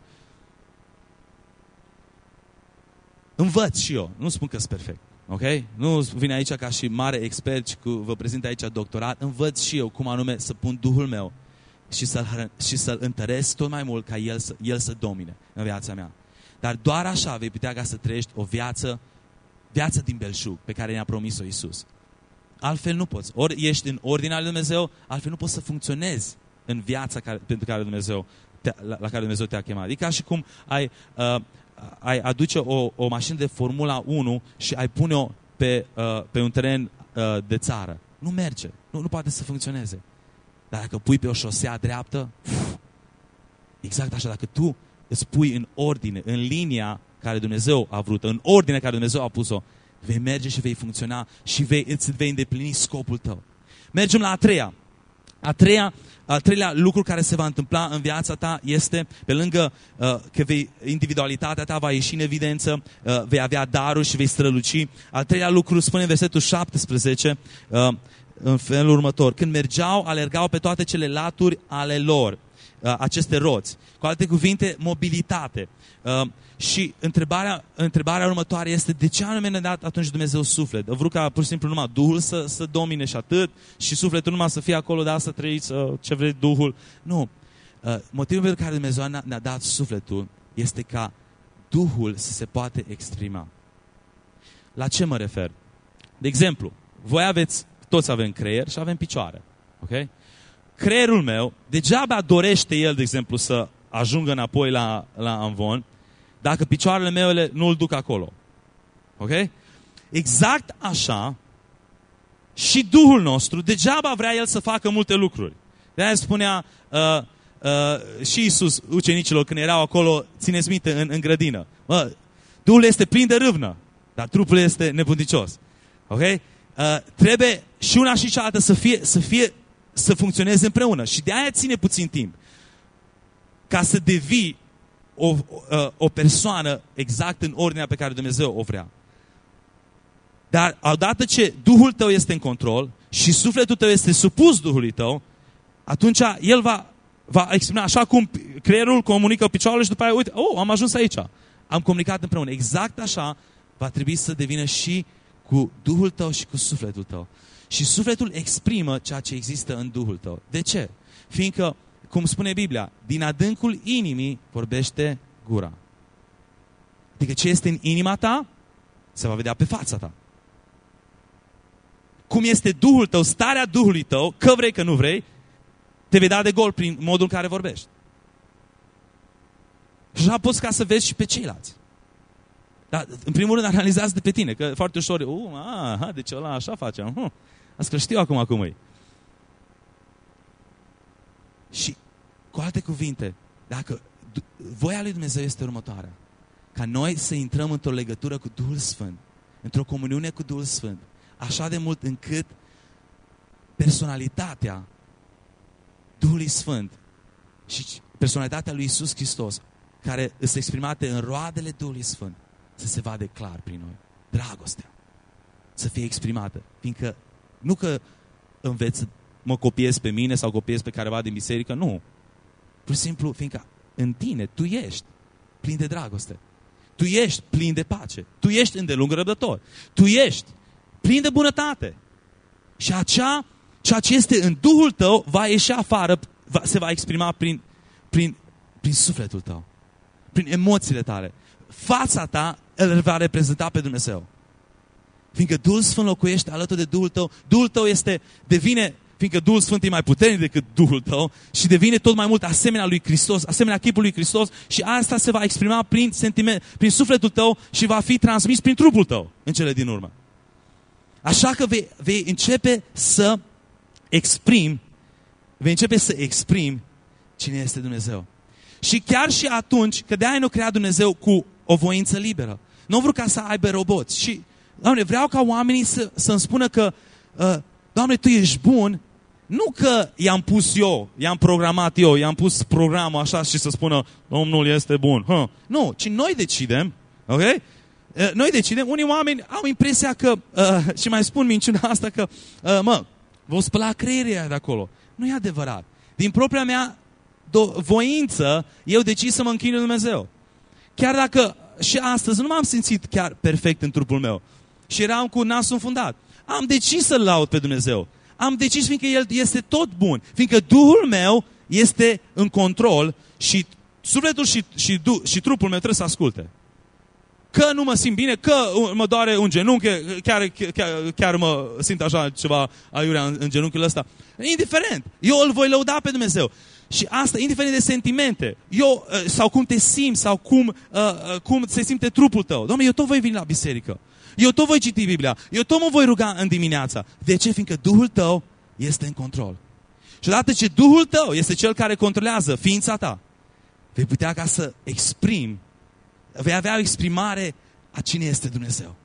învăț și eu. Nu spun că sunt perfect. Ok? Nu vin aici ca și mare expert și cu, vă prezint aici doctorat. Învăț și eu cum anume să pun Duhul meu și să-l, și să-l întăresc tot mai mult ca el să, el să domine în viața mea. Dar doar așa vei putea ca să trăiești o viață, viață din belșug pe care ne-a promis-o Iisus. Altfel nu poți. Ori ești în ordinea lui Dumnezeu, altfel nu poți să funcționezi în viața care, pentru care Dumnezeu te, la, la care Dumnezeu te-a chemat. E ca și cum ai, uh, ai aduce o, o mașină de Formula 1 și ai pune-o pe, uh, pe un teren uh, de țară. Nu merge. Nu, nu poate să funcționeze. Dar dacă pui pe o șosea dreaptă, uf, exact așa, dacă tu îți pui în ordine, în linia care Dumnezeu a vrut, în ordine care Dumnezeu a pus-o, vei merge și vei funcționa și vei, îți vei îndeplini scopul tău. Mergem la a treia. A treia, al treilea lucru care se va întâmpla în viața ta este, pe lângă uh, că vei, individualitatea ta va ieși în evidență, uh, vei avea daruri și vei străluci. Al treilea lucru spune în versetul 17, uh, în felul următor. Când mergeau, alergau pe toate cele laturi ale lor, uh, aceste roți. Cu alte cuvinte, mobilitate. Uh, și întrebarea, întrebarea următoare este de ce anume ne-a dat atunci Dumnezeu suflet? A vrut ca pur și simplu numai Duhul să, să domine și atât și sufletul numai să fie acolo, de asta trăiți uh, ce vrei Duhul. Nu. Motivul pentru care Dumnezeu ne-a, ne dat sufletul este ca Duhul să se poate exprima. La ce mă refer? De exemplu, voi aveți toți avem creier și avem picioare. Ok? Creierul meu, degeaba dorește el, de exemplu, să ajungă înapoi la, la Anvon, dacă picioarele mele nu îl duc acolo. Ok? Exact așa și Duhul nostru, degeaba vrea El să facă multe lucruri. De-aia spunea uh, uh, și Iisus ucenicilor când erau acolo, țineți minte, în, în grădină. Mă, Duhul este plin de râvnă, dar trupul este nebundicios. Ok? Uh, trebuie și una și cealaltă să fie, să fie, să funcționeze împreună. Și de aia ține puțin timp. Ca să devii o, o, uh, o persoană exact în ordinea pe care Dumnezeu o vrea. Dar odată ce Duhul tău este în control și sufletul tău este supus Duhului tău, atunci El va, va exprima așa cum creierul comunică picioarele și după aia, uite, oh, am ajuns aici. Am comunicat împreună. Exact așa va trebui să devină și cu Duhul tău și cu sufletul tău. Și sufletul exprimă ceea ce există în Duhul tău. De ce? Fiindcă, cum spune Biblia, din adâncul inimii vorbește gura. Adică ce este în inima ta, se va vedea pe fața ta. Cum este Duhul tău, starea Duhului tău, că vrei, că nu vrei, te vei da de gol prin modul în care vorbești. Și așa poți ca să vezi și pe ceilalți. Dar, în primul rând, analizați de pe tine, că foarte ușor, uh, aha, deci ăla așa face. Uh, asta știu acum cum e. Și, cu alte cuvinte, dacă voia lui Dumnezeu este următoarea, ca noi să intrăm într-o legătură cu Duhul Sfânt, într-o comuniune cu Duhul Sfânt, așa de mult încât personalitatea Duhului Sfânt și personalitatea lui Isus Hristos, care sunt exprimate în roadele Duhului Sfânt, să se vadă clar prin noi. Dragostea să fie exprimată. Fiindcă nu că înveți să mă copiez pe mine sau copiez pe careva din biserică, nu. Pur și simplu, fiindcă în tine, tu ești plin de dragoste. Tu ești plin de pace. Tu ești îndelung răbdător. Tu ești plin de bunătate. Și acea, ceea ce este în Duhul tău va ieși afară, va, se va exprima prin, prin, prin sufletul tău. Prin emoțiile tale. Fața ta îl va reprezenta pe Dumnezeu. Fiindcă Duhul Sfânt locuiește alături de Duhul tău, Duhul tău este, devine, fiindcă Duhul Sfânt e mai puternic decât Duhul tău și devine tot mai mult asemenea lui Hristos, asemenea chipului lui Hristos și asta se va exprima prin sentiment, prin sufletul tău și va fi transmis prin trupul tău în cele din urmă. Așa că vei, vei începe să exprim, vei începe să exprim cine este Dumnezeu. Și chiar și atunci, că de-aia nu crea Dumnezeu cu o voință liberă. Nu vreau ca să aibă roboți. Și Doamne, vreau ca oamenii să, să-mi spună că, uh, Doamne, Tu ești bun, nu că i-am pus eu, i-am programat eu, i-am pus programul așa și să spună, Domnul este bun. Huh. Nu, ci noi decidem, ok? Uh, noi decidem, unii oameni au impresia că, uh, și mai spun minciuna asta, că, uh, mă, vă spăla creierea de acolo. Nu e adevărat. Din propria mea voință, eu decis să mă închin Dumnezeu. Chiar dacă și astăzi nu m-am simțit chiar perfect în trupul meu și eram cu nasul înfundat. Am decis să-L laud pe Dumnezeu. Am decis fiindcă El este tot bun. Fiindcă Duhul meu este în control și sufletul și, și, du, și trupul meu trebuie să asculte. Că nu mă simt bine, că mă doare un genunchi, chiar, chiar, chiar mă simt așa ceva aiurea în, în genunchiul ăsta. Indiferent, eu îl voi lăuda pe Dumnezeu. Și asta, indiferent de sentimente, eu, uh, sau cum te simți, sau cum, uh, uh, cum se simte trupul tău. Doamne, eu tot voi veni la biserică. Eu tot voi citi Biblia. Eu tot mă voi ruga în dimineața. De ce? Fiindcă Duhul tău este în control. Și odată ce Duhul tău este cel care controlează ființa ta, vei putea ca să exprim, vei avea o exprimare a cine este Dumnezeu.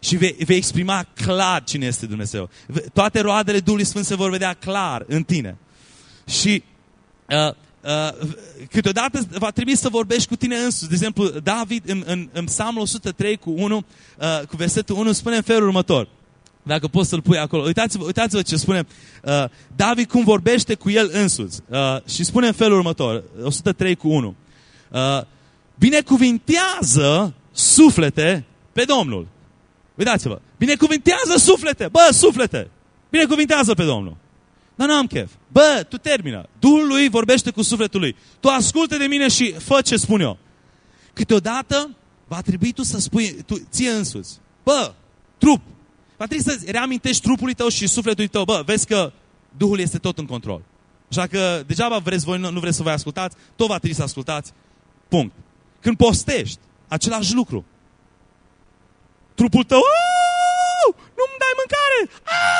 Și vei, vei exprima clar cine este Dumnezeu. Toate roadele Duhului Sfânt se vor vedea clar în tine. Și uh, uh, câteodată va trebui să vorbești cu tine însuți. De exemplu, David în, în, în Psalmul 103 cu 1, uh, cu versetul 1, spune în felul următor. Dacă poți să-l pui acolo. Uitați-vă, uitați-vă ce spune uh, David cum vorbește cu el însuți. Uh, și spune în felul următor, 103 cu 1. Uh, binecuvintează suflete pe Domnul. Uitați-vă. Binecuvintează suflete. Bă, suflete. Binecuvintează pe Domnul. Dar n-am chef. Bă, tu termină. Duhul lui vorbește cu sufletul lui. Tu ascultă de mine și fă ce spun eu. Câteodată va trebui tu să spui, tu, ție însuți, bă, trup, va trebui să reamintești trupului tău și sufletului tău, bă, vezi că Duhul este tot în control. Așa că degeaba vreți voi, nu vreți să vă ascultați, tot va trebui să ascultați. Punct. Când postești, același lucru. Trupul tău, nu-mi dai mâncare! Aaaa!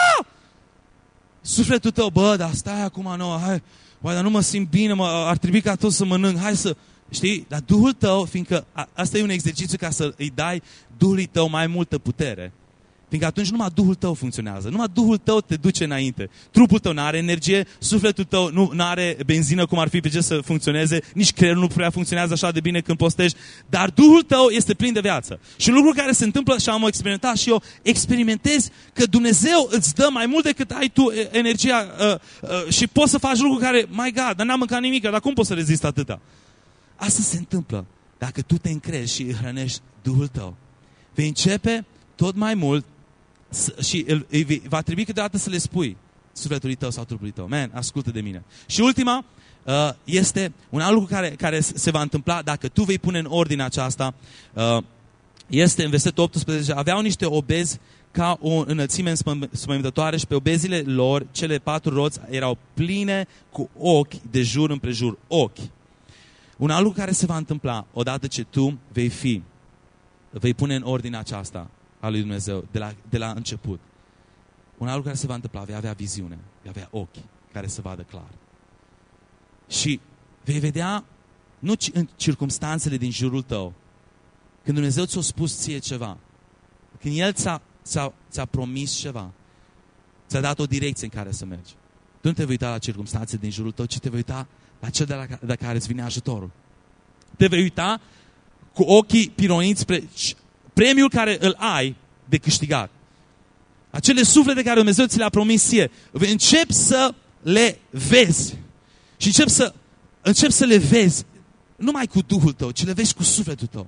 Sufletul tău, bă, dar stai acum, nu, hai, bă, dar nu mă simt bine, mă, ar trebui ca tot să mănânc, hai să... Știi? Dar Duhul tău, fiindcă a, asta e un exercițiu ca să îi dai Duhului tău mai multă putere. Fiindcă atunci numai Duhul tău funcționează. Numai Duhul tău te duce înainte. Trupul tău nu are energie, sufletul tău nu are benzină cum ar fi pe ce să funcționeze, nici creierul nu prea funcționează așa de bine când postești, dar Duhul tău este plin de viață. Și lucrul care se întâmplă, și am experimentat și eu, experimentezi că Dumnezeu îți dă mai mult decât ai tu energia uh, uh, și poți să faci lucruri care, my God, dar n-am mâncat nimic, dar cum poți să rezist atâta? Asta se întâmplă dacă tu te încrezi și hrănești Duhul tău. Vei începe tot mai mult și îl, va trebui câteodată să le spui sufletului tău sau trupului tău. Man, ascultă de mine. Și ultima uh, este un alt lucru care, care se va întâmpla dacă tu vei pune în ordine aceasta. Uh, este în versetul 18, aveau niște obezi ca o înălțime înspăimântătoare și pe obezile lor, cele patru roți erau pline cu ochi de jur împrejur. Ochi. Un alt lucru care se va întâmpla odată ce tu vei fi, vei pune în ordine aceasta a lui Dumnezeu de la, de la început. Un alt lucru care se va întâmpla, vei avea viziune, vei avea ochi care să vadă clar. Și vei vedea, nu în circumstanțele din jurul tău, când Dumnezeu ți-a spus ție ceva, când El ți-a, ți-a, ți-a promis ceva, ți-a dat o direcție în care să mergi. Tu nu te vei uita la circunstanțe din jurul tău, ci te vei uita la cel de, la, de care îți vine ajutorul. Te vei uita cu ochii pironiți spre premiul care îl ai de câștigat. Acele suflete care Dumnezeu ți le-a promis ție, încep să le vezi. Și încep să, încep să le vezi numai cu Duhul tău, ci le vezi cu sufletul tău.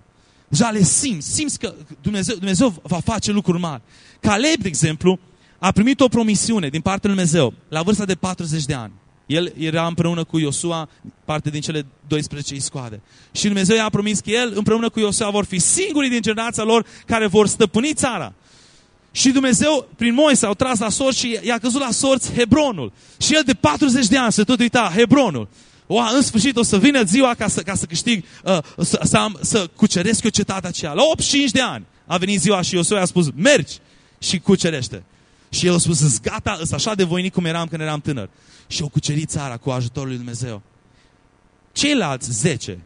Deja le simți, simți că Dumnezeu, Dumnezeu va face lucruri mari. Caleb, de exemplu, a primit o promisiune din partea lui Dumnezeu la vârsta de 40 de ani. El era împreună cu Iosua, parte din cele 12 iscoade. Și Dumnezeu i-a promis că el împreună cu Iosua vor fi singurii din generația lor care vor stăpâni țara. Și Dumnezeu, prin Moise, au tras la sorți și i-a căzut la sorți Hebronul. Și el de 40 de ani se tot uita, Hebronul. O, în sfârșit o să vină ziua ca să, ca să câștig, uh, să, să, am, să cuceresc eu cetatea aceea. La 85 de ani a venit ziua și Iosua a spus, mergi și cucerește. Și el a spus, îți gata, îți așa de voinic cum eram când eram tânăr. Și o cucerit țara cu ajutorul lui Dumnezeu. Ceilalți 10,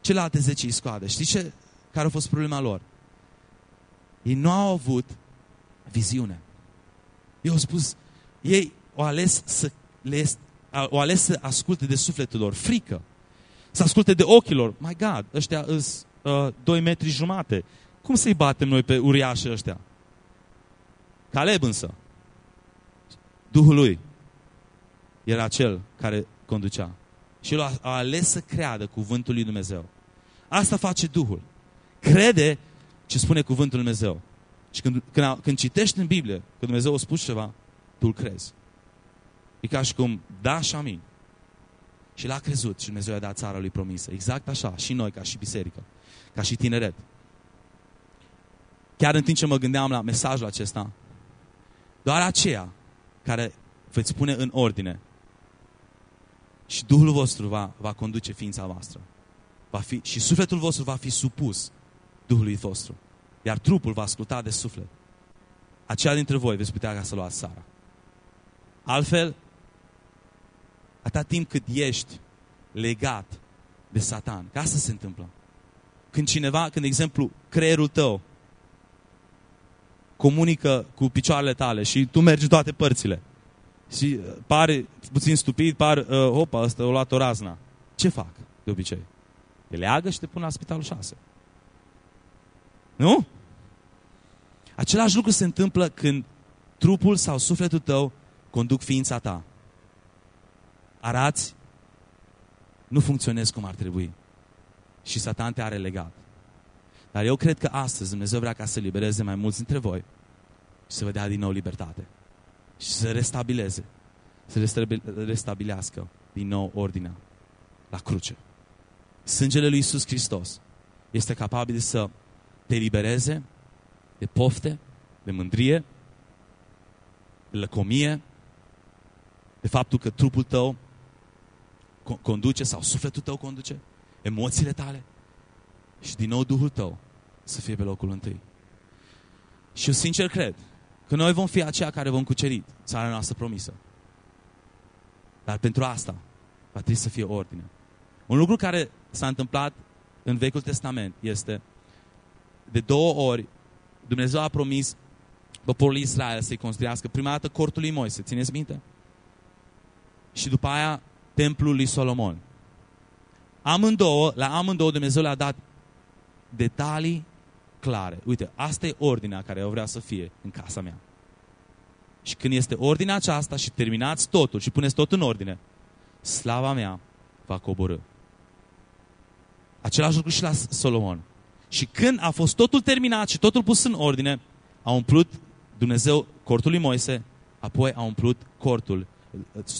celelalte 10 iscoade, știi ce? Care a fost problema lor? Ei nu au avut viziune. Eu au spus, ei au ales să le au ales să asculte de sufletul lor, frică. Să asculte de ochii lor. My God, ăștia îs uh, 2 metri jumate. Cum să-i batem noi pe uriașii ăștia? Caleb însă, Duhul lui era cel care conducea. Și el a, a ales să creadă cuvântul lui Dumnezeu. Asta face Duhul. Crede ce spune cuvântul lui Dumnezeu. Și când, când, când citești în Biblie că Dumnezeu a spus ceva, tu îl crezi. E ca și cum da și amin. Și l-a crezut și Dumnezeu i-a dat țara lui promisă. Exact așa, și noi ca și biserică, ca și tineret. Chiar în timp ce mă gândeam la mesajul acesta, doar aceea care veți pune în ordine și Duhul vostru va, va conduce ființa voastră. Va fi, și sufletul vostru va fi supus Duhului vostru. Iar trupul va asculta de suflet. Aceia dintre voi veți putea ca să luați țara. Altfel, atâta timp cât ești legat de Satan, ca asta se întâmplă. Când cineva, când, de exemplu, creierul tău comunică cu picioarele tale și tu mergi în toate părțile și uh, pare puțin stupid, par, uh, opa, ăsta a luat o razna. Ce fac de obicei? Te leagă și te pun la spitalul 6. Nu? Același lucru se întâmplă când trupul sau sufletul tău conduc ființa ta. Arați, nu funcționezi cum ar trebui. Și Satan te are legat. Dar eu cred că astăzi Dumnezeu vrea ca să libereze mai mulți dintre voi și să vă dea din nou libertate. Și să restabileze, să restabilească din nou ordinea la cruce. Sângele lui Isus Hristos este capabil să te libereze de pofte, de mândrie, de lăcomie, de faptul că trupul tău conduce sau sufletul tău conduce, emoțiile tale și din nou Duhul tău să fie pe locul întâi. Și eu sincer cred că noi vom fi aceia care vom cuceri țara noastră promisă. Dar pentru asta va trebui să fie ordine. Un lucru care s-a întâmplat în Vechiul Testament este de două ori Dumnezeu a promis poporului Israel să-i construiască prima dată cortul lui Moise, țineți minte? Și după aia templul lui Solomon. Amândouă, la amândouă Dumnezeu le-a dat detalii clare. Uite, asta e ordinea care eu vreau să fie în casa mea. Și când este ordinea aceasta și terminați totul și puneți tot în ordine, slava mea va coborâ. Același lucru și la Solomon. Și când a fost totul terminat și totul pus în ordine, a umplut Dumnezeu cortul lui Moise, apoi a umplut cortul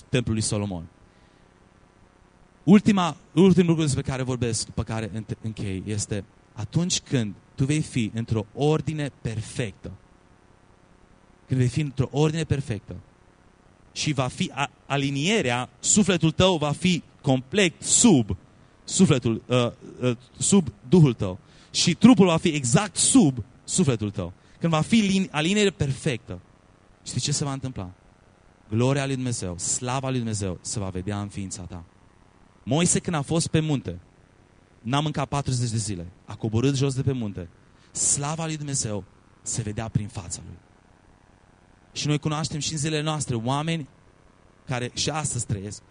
templului Solomon. Ultima, ultimul lucru despre care vorbesc, pe care închei, este atunci când tu vei fi într-o ordine perfectă. Când vei fi într-o ordine perfectă și va fi a, alinierea, sufletul tău va fi complet sub sufletul, uh, uh, sub Duhul tău. Și trupul va fi exact sub sufletul tău. Când va fi aliniere perfectă. Știi ce se va întâmpla? Gloria lui Dumnezeu, slava lui Dumnezeu se va vedea în ființa ta. Moise când a fost pe munte, n-a mâncat 40 de zile, a coborât jos de pe munte, slava lui Dumnezeu se vedea prin fața lui. Și noi cunoaștem și în zilele noastre oameni care și astăzi trăiesc,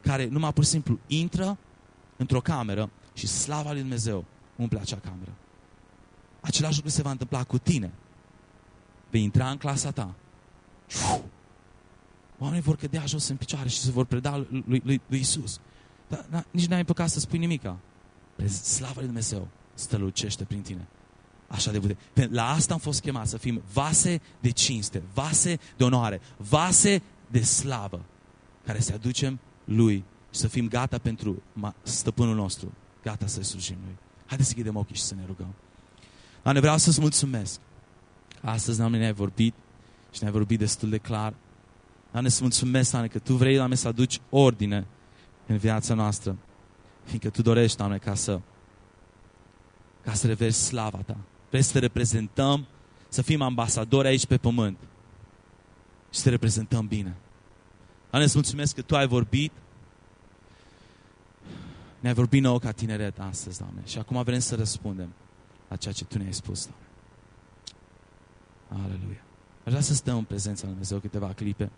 care numai pur și simplu intră într-o cameră și slava lui Dumnezeu umple acea cameră. Același lucru se va întâmpla cu tine. Vei intra în clasa ta. Oamenii vor cădea jos în picioare și se vor preda lui, lui, lui Isus. Dar da, nici n-ai păcat să spui nimica. Slava lui Dumnezeu strălucește prin tine. Așa de putere. La asta am fost chemat, să fim vase de cinste, vase de onoare, vase de slavă, care să aducem lui și să fim gata pentru stăpânul nostru, gata să-i slujim lui. Haideți să ghidem ochii și să ne rugăm. Doamne, vreau să-ți mulțumesc. Astăzi, Doamne, ne-ai vorbit și ne-ai vorbit destul de clar. Doamne, să mulțumesc, Doamne, că Tu vrei, Doamne, să aduci ordine în viața noastră. Fiindcă Tu dorești, Doamne, ca să, ca să revezi slava Ta. Vrei să te reprezentăm, să fim ambasadori aici pe pământ. Și să te reprezentăm bine. Doamne, îți mulțumesc că Tu ai vorbit. Ne-ai vorbit nou ca tineret astăzi, Doamne. Și acum vrem să răspundem la ceea ce Tu ne-ai spus, Doamne. Aleluia. Aș vrea să stăm în prezența Lui Dumnezeu câteva clipe.